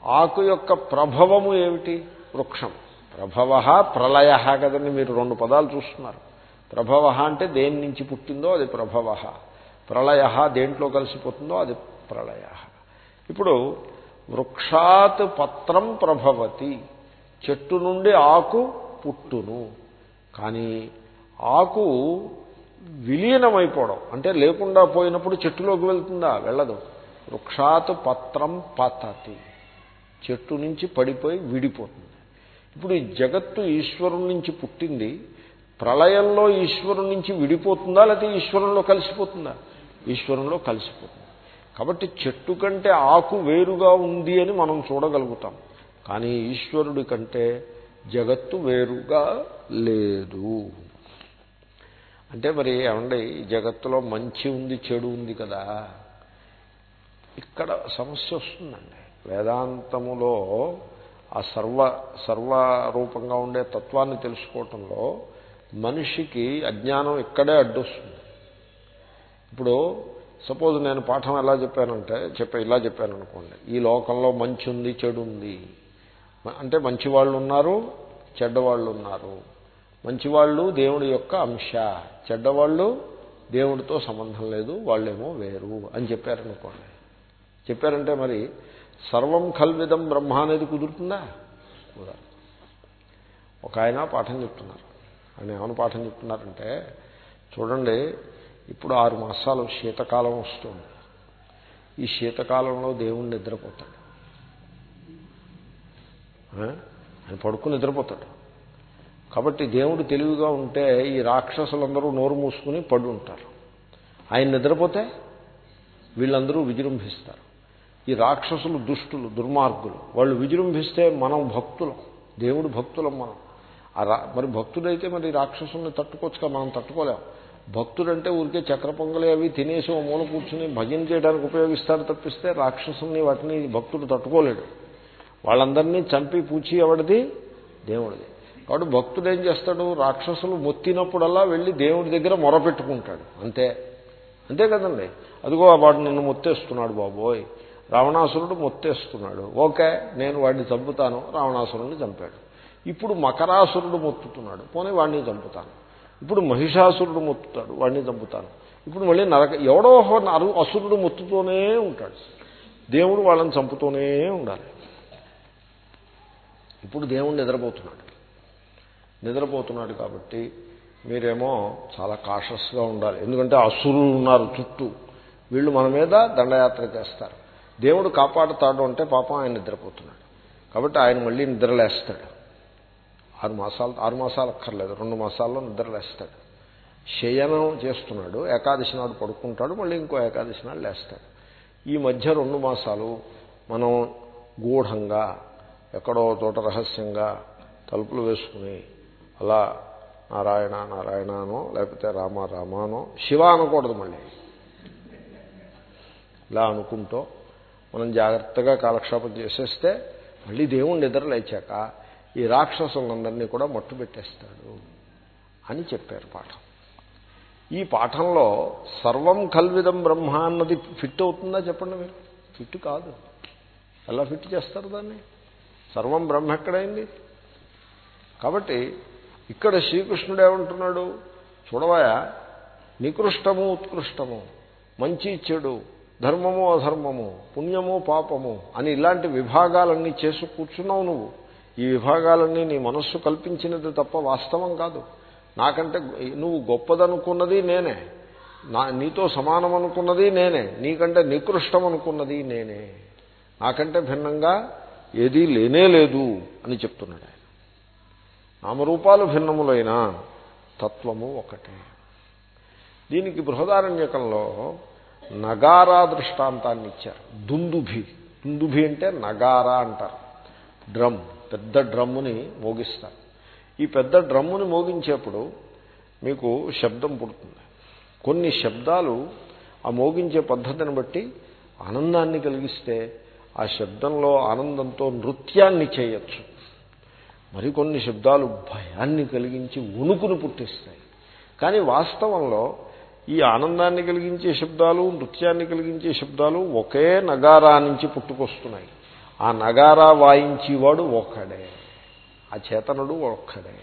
ఆకు యొక్క ప్రభవము ఏమిటి? వృక్షం. ప్రభవ ప్రళయ కదండి మీరు రెండు పదాలు చూస్తున్నారు. ప్రభవ అంటే దేని నుంచి పుట్టిందో అది ప్రభవ. ప్రళయ దేంట్లో కలిసిపోతుందో అది ప్రళయ. ఇప్పుడు వృక్షాత్ పత్రం ప్రభవతి చెట్టు నుండి ఆకు పుట్టును. కానీ ఆకు విలీనమైపోవడం అంటే లేకుండా పోయినప్పుడు చెట్టులోకి వెళ్తుందా? వెళ్ళదు. వృక్షాత్ పత్రం పతతి. చెట్టు నుంచి పడిపోయి విడిపోతుంది. ఇప్పుడు ఈ జగత్తు ఈశ్వరుడి నుంచి పుట్టింది. ప్రళయంలో ఈశ్వరుడి నుంచి విడిపోతుందా లేకపోతే ఈశ్వరంలో కలిసిపోతుందా? ఈశ్వరంలో కలిసిపోతుంది. కాబట్టి చెట్టు కంటే ఆకు వేరుగా ఉంది అని మనం చూడగలుగుతాం. కానీ ఈశ్వరుడి కంటే జగత్తు వేరుగా లేదు. అంటే మరి ఏమండి జగత్తులో మంచి ఉంది చెడు ఉంది కదా? ఇక్కడ సమస్య వస్తుందండి. వేదాంతములో ఆ సర్వ సర్వరూపంగా ఉండే తత్వాన్ని తెలుసుకోవటంలో మనిషికి అజ్ఞానం ఇక్కడే అడ్డొస్తుంది. ఇప్పుడు సపోజ్ నేను పాఠం ఎలా చెప్పానంటే చెప్ప ఇలా చెప్పాను అనుకోండి ఈ లోకంలో మంచి ఉంది చెడు ఉంది అంటే మంచివాళ్ళు ఉన్నారు చెడ్డవాళ్ళు ఉన్నారు మంచివాళ్ళు దేవుడి యొక్క అంశ. చెడ్డవాళ్ళు దేవుడితో సంబంధం లేదు వాళ్ళేమో వేరు అని చెప్పారనుకోండి. చెప్పారంటే మరి సర్వం కల్విదం బ్రహ్మ అనేది కుదురుతుందా? కుదరదు. ఒక ఆయన పాఠం చెప్తున్నారు. ఆయన ఏమైనా పాఠం చెప్తున్నారంటే చూడండి ఇప్పుడు ఆరు మాసాలు శీతకాలం వస్తుంది. ఈ శీతకాలంలో దేవుడు నిద్రపోతాడు. ఆయన పడుకుని నిద్రపోతాడు. కాబట్టి దేవుడు తెలివిగా ఉంటే ఈ రాక్షసులందరూ నోరు మూసుకుని పడి ఉంటారు ఆయన నిద్రపోతే వీళ్ళందరూ విజృంభిస్తారు. ఈ రాక్షసులు దుష్టులు దుర్మార్గులు. వాళ్ళు విజృంభిస్తే మనం భక్తులం. దేవుడు భక్తులం మనం. మరి భక్తుడైతే మరి రాక్షసుల్ని తట్టుకోవచ్చుగా మనం తట్టుకోలేం. భక్తుడంటే ఊరికే చక్ర పొంగలి అవి తినేసి ఓ మూల కూర్చుని భజన చేయడానికి ఉపయోగిస్తారు తప్పిస్తే రాక్షసుల్ని వాటిని భక్తుడు తట్టుకోలేడు. వాళ్ళందరినీ చంపి పూచి ఎవడిది? దేవుడిది. కాబట్టి భక్తుడు ఏం చేస్తాడు? రాక్షసులు మొత్తినప్పుడల్లా వెళ్ళి దేవుడి దగ్గర మొరపెట్టుకుంటాడు. అంతే. అంతే కదండి? అదిగో వాడు నన్ను మొత్తేస్తున్నాడు బాబోయ్. రావణాసురుడు మొత్తేస్తున్నాడు. ఓకే నేను వాడిని చంపుతాను. రావణాసురుడిని చంపాడు. ఇప్పుడు మకరాసురుడు మొత్తుతున్నాడు. పోనీ వాడిని చంపుతాను. ఇప్పుడు మహిషాసురుడు మొత్తుతాడు. వాడిని చంపుతాను. ఇప్పుడు మళ్ళీ నరక ఎవడో నరు అసురుడు మొత్తుతూనే ఉంటాడు. దేవుడు వాళ్ళని చంపుతూనే ఉండాలి. ఇప్పుడు దేవుడు నిద్రపోతున్నాడు. నిద్రపోతున్నాడు కాబట్టి మీరేమో చాలా కాషస్గా ఉండాలి. ఎందుకంటే అసురులు ఉన్నారు చుట్టూ. వీళ్ళు మన మీద దండయాత్ర చేస్తారు. దేవుడు కాపాడుతాడు అంటే పాపం ఆయన నిద్రపోతున్నాడు. కాబట్టి ఆయన మళ్ళీ నిద్రలేస్తాడు. ఆరు మాసాలు ఆరు మాసాలు అక్కర్లేదు. రెండు మాసాల్లో నిద్రలేస్తాడు. శయనం చేస్తున్నాడు. ఏకాదశి నాడు పడుకుంటాడు. మళ్ళీ ఇంకో ఏకాదశి నాడు లేస్తాడు. ఈ మధ్య రెండు మాసాలు మనం గూఢంగా ఎక్కడో తోట రహస్యంగా తలుపులు వేసుకుని అలా నారాయణ నారాయణనో లేకపోతే రామ రామానో శివ అనకూడదు మళ్ళీ. ఇలా అనుకుంటూ మనం జాగ్రత్తగా కాలక్షేపం చేసేస్తే మళ్ళీ దేవుడు నిద్రలేచాక ఈ రాక్షసులందరినీ కూడా మట్టు పెట్టేస్తాడు అని చెప్పారు పాఠం. ఈ పాఠంలో సర్వం కల్విదం బ్రహ్మ అన్నది ఫిట్ అవుతుందా చెప్పండి మీరు? ఫిట్ కాదు. ఎలా ఫిట్ చేస్తారు దాన్ని? సర్వం బ్రహ్మ ఎక్కడైంది? కాబట్టి ఇక్కడ శ్రీకృష్ణుడు ఏమంటున్నాడు? చూడవా నికృష్టము ఉత్కృష్టము మంచి చెడు ధర్మము అధర్మము పుణ్యము పాపము అని ఇలాంటి విభాగాలన్నీ చేసు కూర్చున్నావు నువ్వు. ఈ విభాగాలన్నీ నీ మనస్సు కల్పించినది తప్ప వాస్తవం కాదు. నాకంటే నువ్వు గొప్పదనుకున్నది నేనే. నా నీతో సమానం అనుకున్నది నేనే. నీకంటే నికృష్టం అనుకున్నది నేనే. నాకంటే భిన్నంగా ఏదీ లేనే లేదు అని చెప్తున్నాడు ఆయన. నామరూపాలు భిన్నములైన తత్వము ఒకటే. దీనికి బృహదారణ్యకంలో నగారా దృష్టాంతాన్ని ఇచ్చారు. దుందుభి. దుందుభి అంటే నగారా అంటారు. డ్రమ్. పెద్ద డ్రమ్ముని మోగిస్తారు. ఈ పెద్ద డ్రమ్ముని మోగించేప్పుడు మీకు శబ్దం పుడుతుంది. కొన్ని శబ్దాలు ఆ మోగించే పద్ధతిని బట్టి ఆనందాన్ని కలిగిస్తే ఆ శబ్దంలో ఆనందంతో నృత్యాన్ని చేయొచ్చు. మరికొన్ని శబ్దాలు భయాన్ని కలిగించి ఉణుకును పుట్టిస్తాయి. కానీ వాస్తవంలో ఈ ఆనందాన్ని కలిగించే శబ్దాలు నృత్యాన్ని కలిగించే శబ్దాలు ఒకే నగారా నుంచి పుట్టుకొస్తున్నాయి. ఆ నగారా వాయించేవాడు ఒక్కడే. ఆ చేతనుడు ఒక్కడే.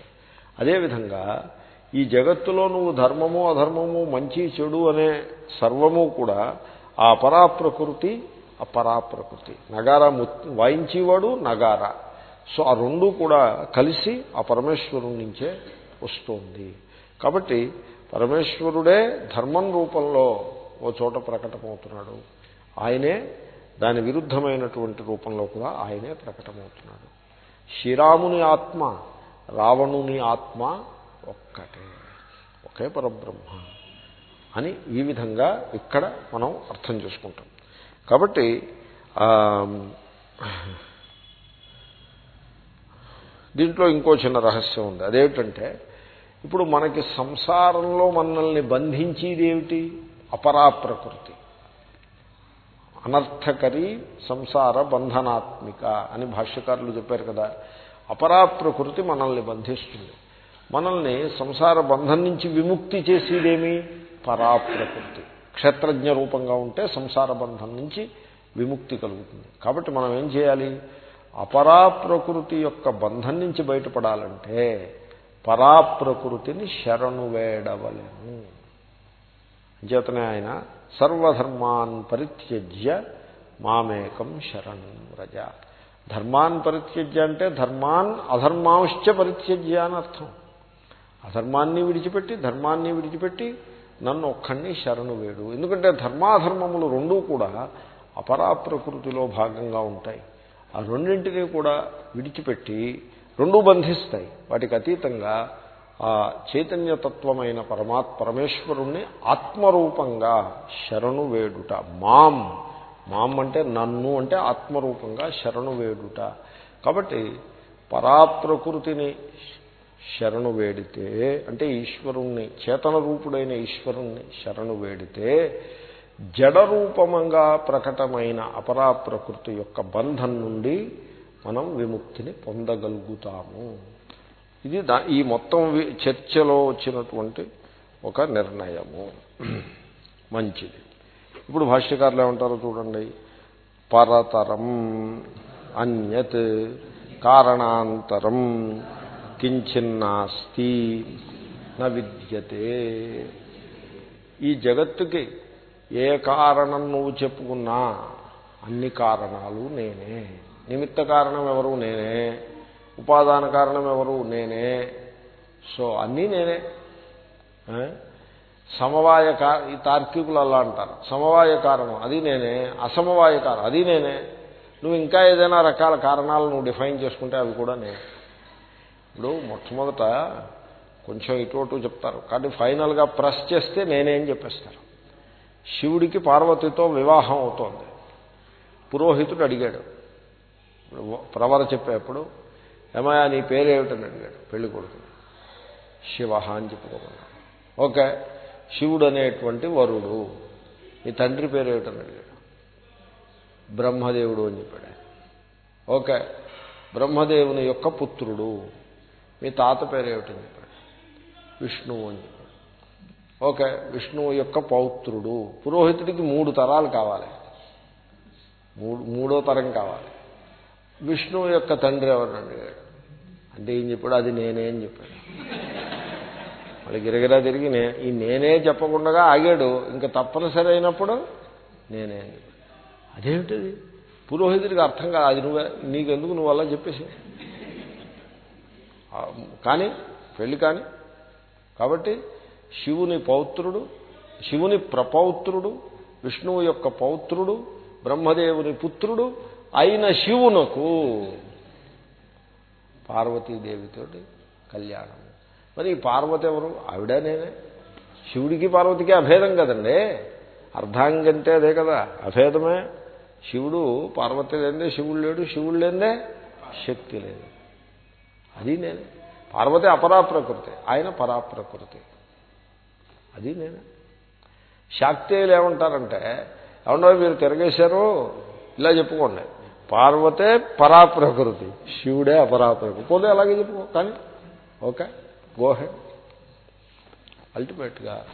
అదేవిధంగా ఈ జగత్తులో నువ్వు ధర్మము అధర్మము మంచి చెడు అనే సర్వము కూడా ఆ అపరాప్రకృతి అపరాప్రకృతి నగారా వాయించేవాడు నగారా. సో ఆ రెండు కూడా కలిసి ఆ పరమేశ్వరుడి నుంచే వస్తుంది. కాబట్టి పరమేశ్వరుడే ధర్మం రూపంలో ఓ చోట ప్రకటమవుతున్నాడు. ఆయనే దాని విరుద్ధమైనటువంటి రూపంలో కూడా ఆయనే ప్రకటమవుతున్నాడు. శ్రీరాముని ఆత్మ రావణుని ఆత్మ ఒక్కటే ఒకే పరబ్రహ్మ అని ఈ విధంగా ఇక్కడ మనం అర్థం చేసుకుంటాం. కాబట్టి దీంట్లో ఇంకో చిన్న రహస్యం ఉంది. అదేమిటంటే ఇప్పుడు మనకి సంసారంలో మనల్ని బంధించేది ఏమిటి అపరాప్రకృతి. అనర్థకరి సంసార బంధనాత్మిక అని భాష్యకారులు చెప్పారు కదా. అపరాప్రకృతి మనల్ని బంధిస్తుంది. మనల్ని సంసార బంధం నుంచి విముక్తి చేసేదేమి? పరాప్రకృతి. క్షేత్రజ్ఞ రూపంగా ఉంటే సంసార బంధం నుంచి విముక్తి కలుగుతుంది. కాబట్టి మనం ఏం చేయాలి? అపరాప్రకృతి యొక్క బంధం నుంచి బయటపడాలంటే పరాప్రకృతిని శరణు వేడవలేము. అంచేతనే ఆయన సర్వధర్మాన్ పరిత్యజ్య మామేకం శరణం రజ ధర్మాన్ పరిత్యజ్య అంటే ధర్మాన్ అధర్మాంశ్చ పరిత్యజ్య అని అర్థం. అధర్మాన్ని విడిచిపెట్టి ధర్మాన్ని విడిచిపెట్టి నన్ను ఒక్కడిని శరణు వేడు. ఎందుకంటే ధర్మాధర్మములు రెండూ కూడా అపరాప్రకృతిలో భాగంగా ఉంటాయి. ఆ రెండింటినీ కూడా విడిచిపెట్టి రెండూ బంధిస్తాయి. వాటికి అతీతంగా ఆ చైతన్యతత్వమైన పరమాత్ పరమేశ్వరుణ్ణి ఆత్మరూపంగా శరణు వేడుట. మాం. మాం అంటే నన్ను అంటే ఆత్మరూపంగా శరణు వేడుట. కాబట్టి పరాప్రకృతిని శరణు వేడితే అంటే ఈశ్వరుణ్ణి చేతన రూపుడైన ఈశ్వరుణ్ణి శరణు వేడితే జడరూపమంగా ప్రకటమైన అపరాప్రకృతి యొక్క బంధం నుండి మనం విముక్తిని పొందగలుగుతాము. ఇది ఈ మొత్తం చర్చలో వచ్చినటువంటి ఒక నిర్ణయము. మంచిది. ఇప్పుడు భాష్యకారులు ఏమంటారో చూడండి. పరతరం అన్యత్ కారణాంతరం కించిన్నాస్తి న విద్యతే. ఈ జగత్తుకి ఏ కారణం నువ్వు చెప్పుకున్నా అన్ని కారణాలు నేనే. నిమిత్త కారణం ఎవరు? నేనే. ఉపాదాన కారణం ఎవరు? నేనే. సో అన్నీ నేనే. సమవాయ ఈ తార్కికులు అలా అంటారు. సమవాయ కారణం అది నేనే. అసమవాయ కారణం అది నేనే. నువ్వు ఇంకా ఏదైనా రకాల కారణాలు నువ్వు డిఫైన్ చేసుకుంటే అవి కూడా నేను. ఇప్పుడు మొట్టమొదట కొంచెం ఇటు చెప్తారు. కానీ ఫైనల్గా ప్రెస్ చేస్తే నేనేం చెప్పేస్తారు. శివుడికి పార్వతితో వివాహం అవుతోంది. పురోహితుడు అడిగాడు ప్రవర చెప్పేప్పుడు ఏమయ్యా నీ పేరేమిటని అడిగాడు పెళ్ళి కొడుకు శివ అని చెప్పుకోమన్నాడు. ఓకే శివుడు అనేటువంటి వరుడు. నీ తండ్రి పేరేమిటని అడిగాడు. బ్రహ్మదేవుడు అని చెప్పాడు. ఓకే బ్రహ్మదేవుని యొక్క పుత్రుడు. మీ తాత పేరేమిటని చెప్పాడు. విష్ణువు అని చెప్పాడు. ఓకే విష్ణువు యొక్క పౌత్రుడు. పురోహితుడికి మూడు తరాలు కావాలి. మూడు మూడో తరం కావాలి. విష్ణువు యొక్క తండ్రి ఎవరు అడిగాడు. అంటే ఈయన చెప్పాడు అది నేనే అని చెప్పాడు. మళ్ళీ గిరగిరా తిరిగి నే ఈ నేనే చెప్పకుండా ఆగాడు. ఇంకా తప్పనిసరి అయినప్పుడు నేనే అని చెప్పాడు. అదేమిటది? పురోహితుడికి అర్థం కాదు. అది నువ్వే నీకెందుకు నువ్వు అలా చెప్పేసి? కానీ పెళ్ళి కానీ. కాబట్టి శివుని పౌత్రుడు శివుని ప్రపౌత్రుడు విష్ణువు యొక్క పౌత్రుడు బ్రహ్మదేవుని పుత్రుడు అయిన శివునకు పార్వతీదేవితోటి కళ్యాణం. మరి ఈ పార్వతి ఎవరు? ఆవిడ నేనే. శివుడికి పార్వతికి అభేదం కదండి. అర్ధాంగంటే అదే కదా అభేదమే. శివుడు పార్వతి లేదే శివుడు లేడు శివుడు లేదే శక్తి లేదు. అది నేనే. పార్వతి అపరాప్రకృతి ఆయన పరాప్రకృతి. అది నేను. శాక్తేయులు ఏమంటారంటే ఏమన్నా మీరు తిరగేశారు ఇలా చెప్పుకోండి. పార్వతే పరాప్రకృతి. శివుడే అపరాప్రకృతి. పోతే అలాగే చెప్పుకో కానీ ఓకే గోహె అల్టిమేట్గా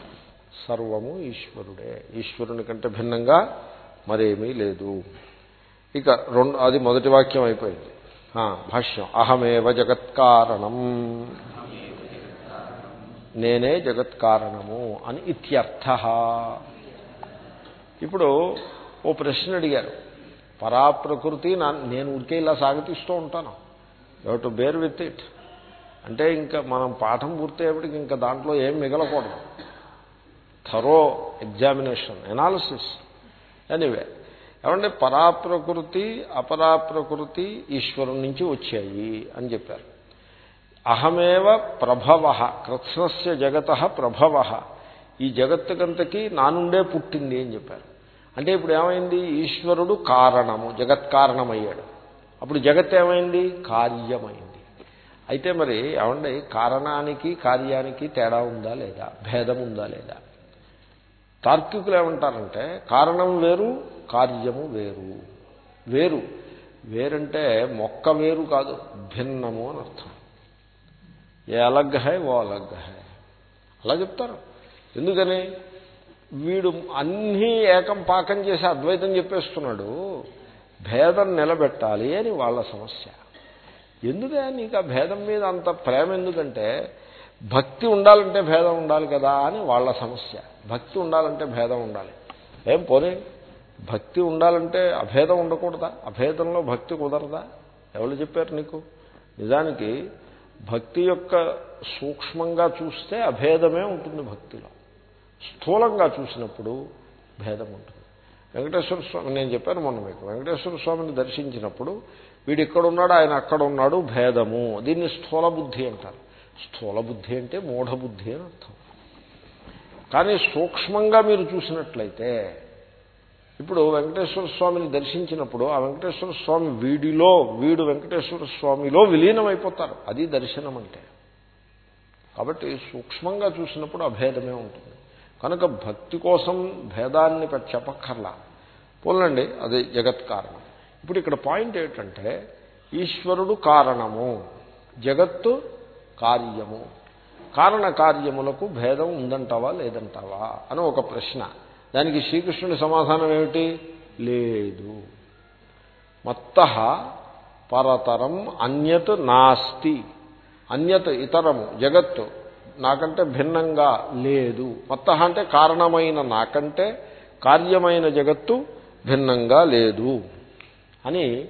సర్వము ఈశ్వరుడే. ఈశ్వరుని కంటే భిన్నంగా మరేమీ లేదు. ఇక రెండు అది మొదటి వాక్యం అయిపోయింది. భాష్యం. అహమేవ జగత్కారణం. నేనే జగత్కారణము అని ఇత్యర్థ. ఇప్పుడు ఓ ప్రశ్న అడిగారు. పరాప్రకృతి నా నేను ఉడికే ఇలా సాగతీస్తూ ఉంటాను. You to bear with it అంటే ఇంకా మనం పాఠం పూర్తయ్యేప్పటికి ఇంకా దాంట్లో ఏం మిగలకూడదు. థరో ఎగ్జామినేషన్ ఎనాలిసిస్ ఎనీవే ఏమంటే పరాప్రకృతి అపరాప్రకృతి ఈశ్వరుని నుంచి వచ్చాయి అని చెప్పారు. అహమేవ ప్రభవ కృత్స్నస్య జగత ప్రభవ. ఈ జగత్తుకంతకీ నా నుండే పుట్టింది అని చెప్పారు. అంటే ఇప్పుడు ఏమైంది? ఈశ్వరుడు కారణము జగత్ కారణమయ్యాడు. అప్పుడు జగత్ ఏమైంది? కార్యమైంది. అయితే మరి ఏమండి? కారణానికి కార్యానికి తేడా ఉందా లేదా? భేదం ఉందా లేదా? తార్కికులు ఏమంటారంటే కారణం వేరు కార్యము వేరు. వేరు. వేరంటే మొక్క వేరు కాదు భిన్నము అని అర్థం. ఏ అలగ్ హై ఓ అలగ్ హై అలా చెప్తారు. ఎందుకని? వీడు అన్నీ ఏకం పాకం చేసి అద్వైతం చెప్పేస్తున్నాడు. భేదం నిలబెట్టాలి అని వాళ్ళ సమస్య. ఎందుకే నీకు ఆ భేదం మీద అంత ప్రేమ ఎందుకంటే భక్తి ఉండాలంటే భేదం ఉండాలి కదా అని వాళ్ళ సమస్య. భక్తి ఉండాలంటే భేదం ఉండాలి. ఏం పోనీ? భక్తి ఉండాలంటే అభేదం ఉండకూడదా? అభేదంలో భక్తి కుదరదా? ఎవరు చెప్పారు నీకు? నిజానికి భక్తి యొక్క సూక్ష్మంగా చూస్తే అభేదమే ఉంటుంది భక్తిలో. స్థూలంగా చూసినప్పుడు భేదం ఉంటుంది. వెంకటేశ్వర స్వామి నేను చెప్పాను మొన్న మీకు వెంకటేశ్వర స్వామిని దర్శించినప్పుడు వీడు ఇక్కడ ఉన్నాడు ఆయన అక్కడ ఉన్నాడు భేదము. దీన్ని స్థూల బుద్ధి అంటారు. స్థూల బుద్ధి అంటే మూఢబుద్ధి అని అర్థం. కానీ సూక్ష్మంగా మీరు చూసినట్లయితే ఇప్పుడు వెంకటేశ్వర స్వామిని దర్శించినప్పుడు ఆ వెంకటేశ్వర స్వామి వీడిలో వీడు వెంకటేశ్వర స్వామిలో విలీనమైపోతారు. అది దర్శనం అంటే కాబట్టి సూక్ష్మంగా చూసినప్పుడు అభేదమే ఉంటుంది. కనుక భక్తి కోసం భేదాన్ని చెప్పక్కర్లా పోలండి అది జగత్ కారణం. ఇప్పుడు ఇక్కడ పాయింట్ ఏంటంటే ఈశ్వరుడు కారణము జగత్తు కార్యము. కారణ కార్యములకు భేదం ఉందంటావా లేదంటావా అని ఒక ప్రశ్న. దానికి శ్రీకృష్ణుడి సమాధానం ఏమిటి? లేదు. మత్త పరతరం అన్యత్ నాస్తి. అన్యత్ ఇతరము జగత్తు. నాకంటే భిన్నంగా లేదు. మత్త అంటే కారణమైన నాకంటే కార్యమైన జగత్తు భిన్నంగా లేదు. అని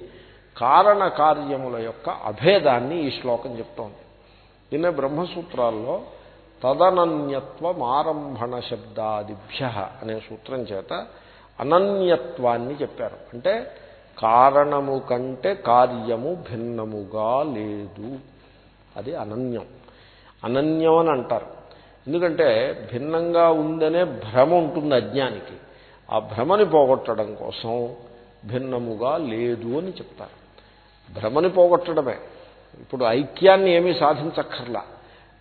కారణ కార్యముల యొక్క అభేదాన్ని ఈ శ్లోకం చెప్తోంది. దీన్నే బ్రహ్మసూత్రాల్లో తదనన్యత్వమారంభణ శబ్దాదిభ్య అనే సూత్రం చేత అనన్యత్వాన్ని చెప్పారు. అంటే కారణము కంటే కార్యము భిన్నముగా లేదు. అది అనన్యం. అనన్యం అని అంటారు. ఎందుకంటే భిన్నంగా ఉందనే భ్రమ ఉంటుంది అజ్ఞానికి. ఆ భ్రమని పోగొట్టడం కోసం భిన్నముగా లేదు అని చెప్తారు. భ్రమని పోగొట్టడమే. ఇప్పుడు ఐక్యాన్ని ఏమీ సాధించక్కర్లా.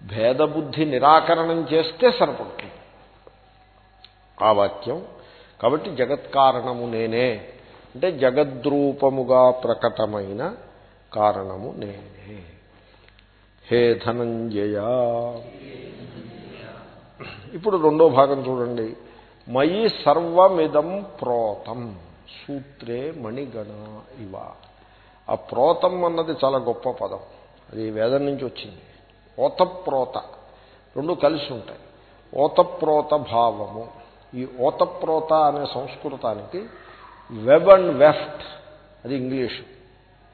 భేదబుద్ధి నిరాకరణం చేస్తే సరిపడుతుంది. ఆ వాక్యం. కాబట్టి జగత్కారణము నేనే. అంటే జగద్రూపముగా ప్రకటమైన కారణము నేనే. హే ధనంజయ. ఇప్పుడు రెండో భాగం చూడండి. మయి సర్వమిదం ప్రోతం. సూత్రే మణిగణ ఇవ. ఆ ప్రోతం అన్నది చాలా గొప్ప పదం. అది వేదం నుంచి వచ్చింది. ఓతప్రోత. రెండు కలిసి ఉంటాయి. ఓతప్రోత భావము. ఈ ఓతప్రోత అనే సంస్కృతానికి వెబ్ అండ్ వెఫ్ట్. అది ఇంగ్లీష్.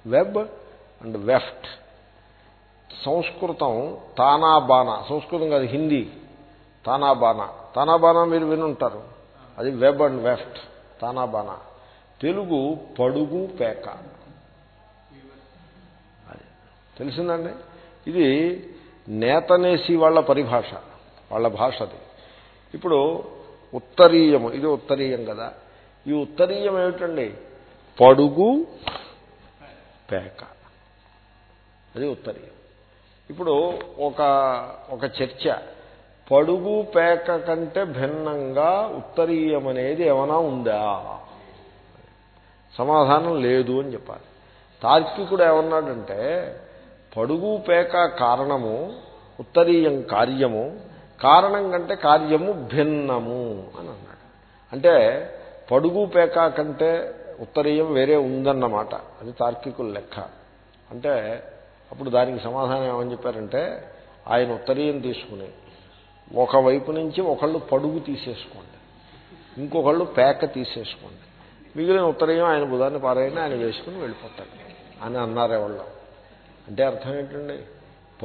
Web and weft. సంస్కృతం తానాబానా. సంస్కృతం కాదు హిందీ. తానాబానా. తానాబానా మీరు వినుంటారు. అది వెబ్ అండ్ వెఫ్ట్. తానాబానా. తెలుగు పడుగు పేక. అది. తెలిసిందండి? ఇది నేతనేసి వాళ్ళ పరిభాష. వాళ్ళ భాష అది. ఇప్పుడు ఉత్తరీయము. ఇది ఉత్తరీయం కదా. ఈ ఉత్తరీయం ఏమిటండి? పడుగు పేక. అది ఉత్తరీయం. ఇప్పుడు ఒక ఒక చర్చ. పడుగు పేక కంటే భిన్నంగా ఉత్తరీయం అనేది ఏమైనా ఉందా? సమాధానం లేదు అని చెప్పాలి. తార్కికుడు ఏమన్నాడంటే పడుగు పేక కారణము ఉత్తరీయం కార్యము కారణం కంటే కార్యము భిన్నము అని అన్నాడు. అంటే పడుగు పేక కంటే ఉత్తరీయం వేరే ఉందన్నమాట. అది తార్కికుల లెక్క. అంటే అప్పుడు దానికి సమాధానం ఏమని చెప్పారంటే ఆయన ఉత్తరీయం తీసుకుని ఒకవైపు నుంచి ఒకళ్ళు పడుగు తీసేసుకోండి ఇంకొకళ్ళు పేక తీసేసుకోండి. మిగిలిన ఉత్తరీయం ఆయన బుధాన్ని పారాయణ ఆయన వేసుకుని వెళ్ళిపోతాడు అని అన్నారు ఎవళ్ళు. అంటే అర్థం ఏంటండి?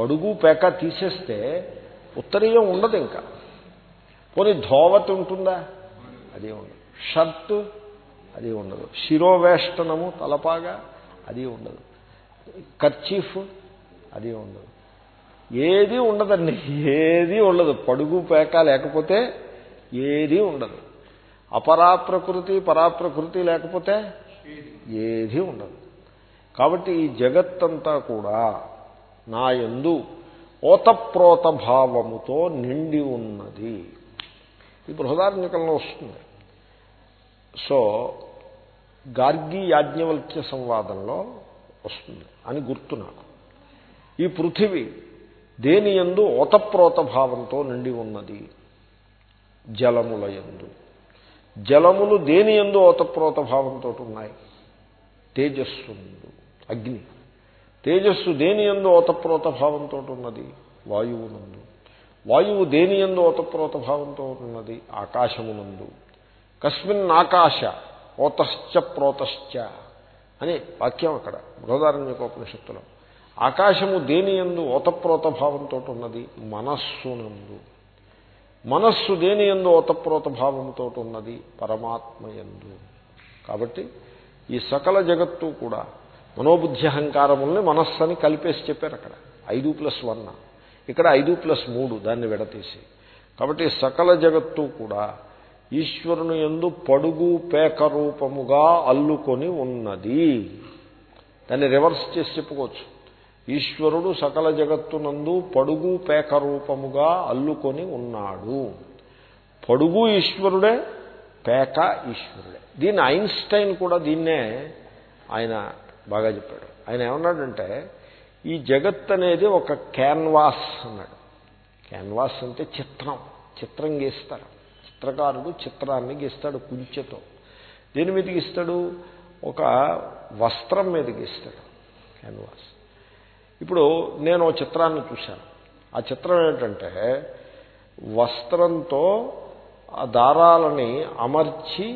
పడుగు పేక తీసేస్తే ఉత్తరీయం ఉండదు ఇంకా. పోనీ ధోవతి ఉంటుందా? అది ఉండదు. షర్టు? అది ఉండదు. శిరోవేష్టనము తలపాగా? అది ఉండదు. కర్చీఫ్? అది ఉండదు. ఏది ఉండదండి. ఏది ఉండదు. పడుగు పేక లేకపోతే ఏది ఉండదు. అపరాప్రకృతి పరాప్రకృతి లేకపోతే ఏది ఉండదు. కాబట్టి ఈ జగత్తంతా కూడా నా ఎందు ఓతప్రోత భావముతో నిండి ఉన్నది. ఈ బృహదార్మికంలో వస్తుంది. సో గార్గి యాజ్ఞవల్క్య సంవాదంలో వస్తుంది. అని గుర్తు నాకు. ఈ పృథివీ దేని ఎందు ఓతప్రోత భావంతో నిండి ఉన్నది? జలముల ఎందు జలములు దేని ఎందు ఓతప్రోత భావంతో ఉన్నాయి? తేజస్సు అగ్ని. తేజస్సు దేని ఎందు ఓతప్రోత భావంతో ఉన్నది? వాయువునందు. వాయువు దేని ఎందు ఓతప్రోత భావంతో ఉన్నది? ఆకాశమునందు. కస్మిన్ ఆకాశ ఓతశ్చ ప్రోతశ్చ అని వాక్యం అక్కడ బృహదారణ్యకోపనిషత్తులో. ఆకాశము దేని ఎందు ఓతప్రోత భావంతో ఉన్నది మనస్సునందు. మనస్సు దేని ఎందు ఓతప్రోత భావంతో ఉన్నది పరమాత్మ ఎందు కాబట్టి ఈ సకల జగత్తు కూడా మనోబుద్ధి అహంకారముల్ని మనస్సు అని కలిపేసి చెప్పారు అక్కడ. ఐదు ప్లస్ వన్. ఇక్కడ ఐదు ప్లస్ మూడు దాన్ని విడతీసి. కాబట్టి సకల జగత్తు కూడా ఈశ్వరుని ఎందు పడుగు పేక రూపముగా అల్లుకొని ఉన్నది. దాన్ని రివర్స్ చేసి చెప్పుకోవచ్చు. ఈశ్వరుడు సకల జగత్తునందు పడుగు పేక రూపముగా అల్లుకొని ఉన్నాడు. పడుగు ఈశ్వరుడే పేక ఈశ్వరుడే. దీన్ని ఐన్స్టైన్ కూడా దీన్నే ఆయన బాగా చెప్పాడు. ఆయన ఏమన్నాడంటే ఈ జగత్ అనేది ఒక క్యాన్వాస్ అన్నాడు. క్యాన్వాస్ అంటే చిత్రం చిత్రం గీస్తారు. చిత్రకారుడు చిత్రాన్ని గీస్తాడు కుంచెతో. దేని మీద గీస్తాడు? ఒక వస్త్రం మీద గీస్తాడు క్యాన్వాస్. ఇప్పుడు నేను ఓ చిత్రాన్ని చూశాను. ఆ చిత్రం ఏంటంటే వస్త్రంతో ఆ దారాలని అమర్చి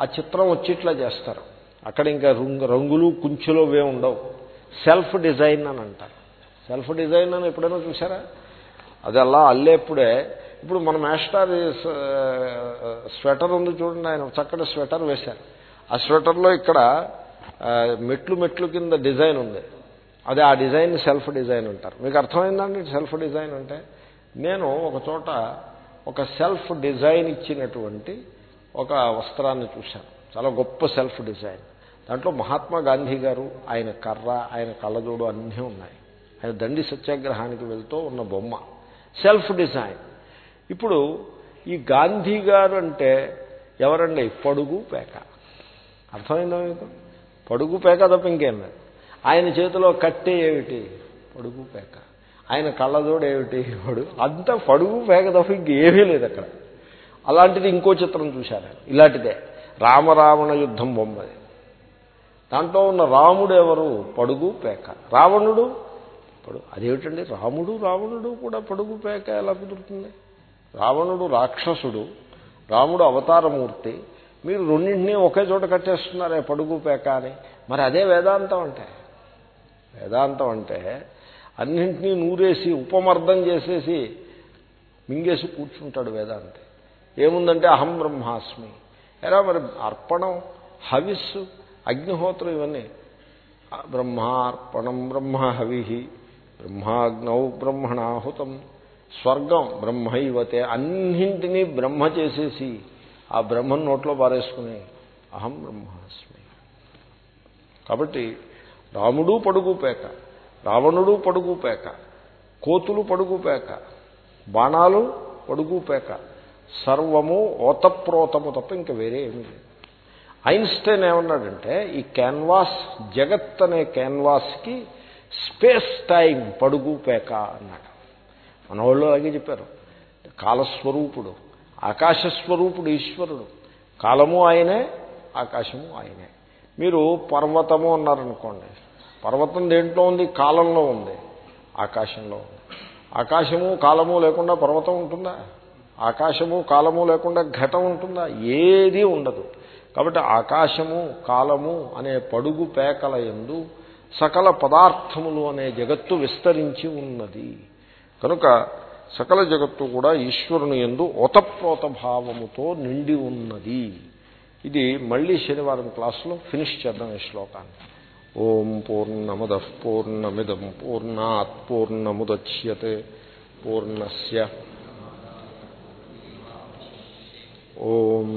ఆ చిత్రం వచ్చేట్లా చేస్తారు. అక్కడ ఇంకా రంగు రంగులు కుంచులు అవే ఉండవు. సెల్ఫ్ డిజైన్ అని అంటారు. సెల్ఫ్ డిజైన్ అని ఎప్పుడైనా చూసారా అది అలా అల్లేప్పుడే ఇప్పుడు మన మేస్టార్ స్వెటర్ ఉంది చూడండి ఆయన చక్కటి స్వెటర్ వేశారు. ఆ స్వెటర్లో ఇక్కడ మెట్లు మెట్లు కింద డిజైన్ ఉంది. అది ఆ డిజైన్ సెల్ఫ్ డిజైన్ అంటారు. మీకు అర్థమైందండి? సెల్ఫ్ డిజైన్ అంటే నేను ఒక చోట ఒక సెల్ఫ్ డిజైన్ ఇచ్చినటువంటి ఒక వస్త్రాన్ని చూశాను. చాలా గొప్ప సెల్ఫ్ డిజైన్. దాంట్లో మహాత్మా గాంధీ గారు ఆయన కర్ర ఆయన కళ్ళజోడు అన్నీ ఉన్నాయి. ఆయన దండి సత్యాగ్రహానికి వెళ్తూ ఉన్న బొమ్మ. Self design. ఇప్పుడు ఈ గాంధీ గారు అంటే ఎవరండి? పడుగు పేక. అర్థమైందా మీకు? పడుగు పేక తప్ప ఇంకేం లేదు. ఆయన చేతిలో కట్టే ఏమిటి? పడుగు పేక. ఆయన కళ్ళజోడు ఏమిటి? పడు అంతా పడుగు పేక తప్ప ఇంకేమీ లేదు అక్కడ. అలాంటిది ఇంకో చిత్రం చూశాను ఇలాంటిదే. రామరావణ యుద్ధం బొమ్మది దాంట్లో ఉన్న రాముడు ఎవరు? పడుగు పేక. రావణుడు? పడు అదేమిటండి? రాముడు రావణుడు కూడా పడుగు పేక ఎలా కుదురుతుంది? రావణుడు రాక్షసుడు. రాముడు అవతారమూర్తి. మీరు రెండింటినీ ఒకే చోట కట్టేస్తున్నారే పడుగు పేక అని. మరి అదే వేదాంతం అంటే. వేదాంతం అంటే అన్నింటినీ నూరేసి ఉపమర్దం చేసేసి మింగేసి కూర్చుంటాడు వేదాంతి. ఏముందంటే అహం బ్రహ్మాస్మి. ఎలా మరి అర్పణం హవిస్సు అగ్నిహోత్రం ఇవన్నీ? బ్రహ్మార్పణం బ్రహ్మ హవి బ్రహ్మాగ్నౌ బ్రహ్మణాహుతం. స్వర్గం బ్రహ్మైవతే అన్నింటినీ బ్రహ్మ చేసేసి ఆ బ్రహ్మను నోట్లో పారేసుకుని అహం బ్రహ్మాస్మి. కాబట్టి రాముడు పడుగు పేక రావణుడు పడుగు పేక కోతులు పడుగు పేక బాణాలు పడుగు పేక సర్వము ఓతప్రోతము తప్ప ఇంకా వేరే ఏమీ లేదు. ఐన్స్టైన్ ఏమన్నాడంటే ఈ క్యాన్వాస్ జగత్ అనే క్యాన్వాస్కి స్పేస్ టైం పడుగు పేక అన్నాడు. మన వాళ్ళు అలాగే చెప్పారు. కాలస్వరూపుడు ఆకాశస్వరూపుడు ఈశ్వరుడు కాలము ఆయనే ఆకాశము ఆయనే. మీరు పర్వతము అన్నారనుకోండి. పర్వతం దేంట్లో ఉంది? కాలంలో ఉంది. ఆకాశంలో ఉంది. ఆకాశము కాలము లేకుండా పర్వతం ఉంటుందా? ఆకాశము కాలము లేకుండా ఘటం ఉంటుందా? ఏదీ ఉండదు. కాబట్టి ఆకాశము కాలము అనే పడుగు పేకల ఎందు సకల పదార్థములు అనే జగత్తు విస్తరించి ఉన్నది. కనుక సకల జగత్తు కూడా ఈశ్వరుని ఎందు ఓతప్రోత భావముతో నిండి ఉన్నది. ఇది మళ్ళీ శనివారం క్లాసులో ఫినిష్ చేద్దాం ఈ శ్లోకాన్ని. ఓం పూర్ణమద పూర్ణమిదం పూర్ణాత్ పూర్ణముద్యతే పూర్ణస్ ఓం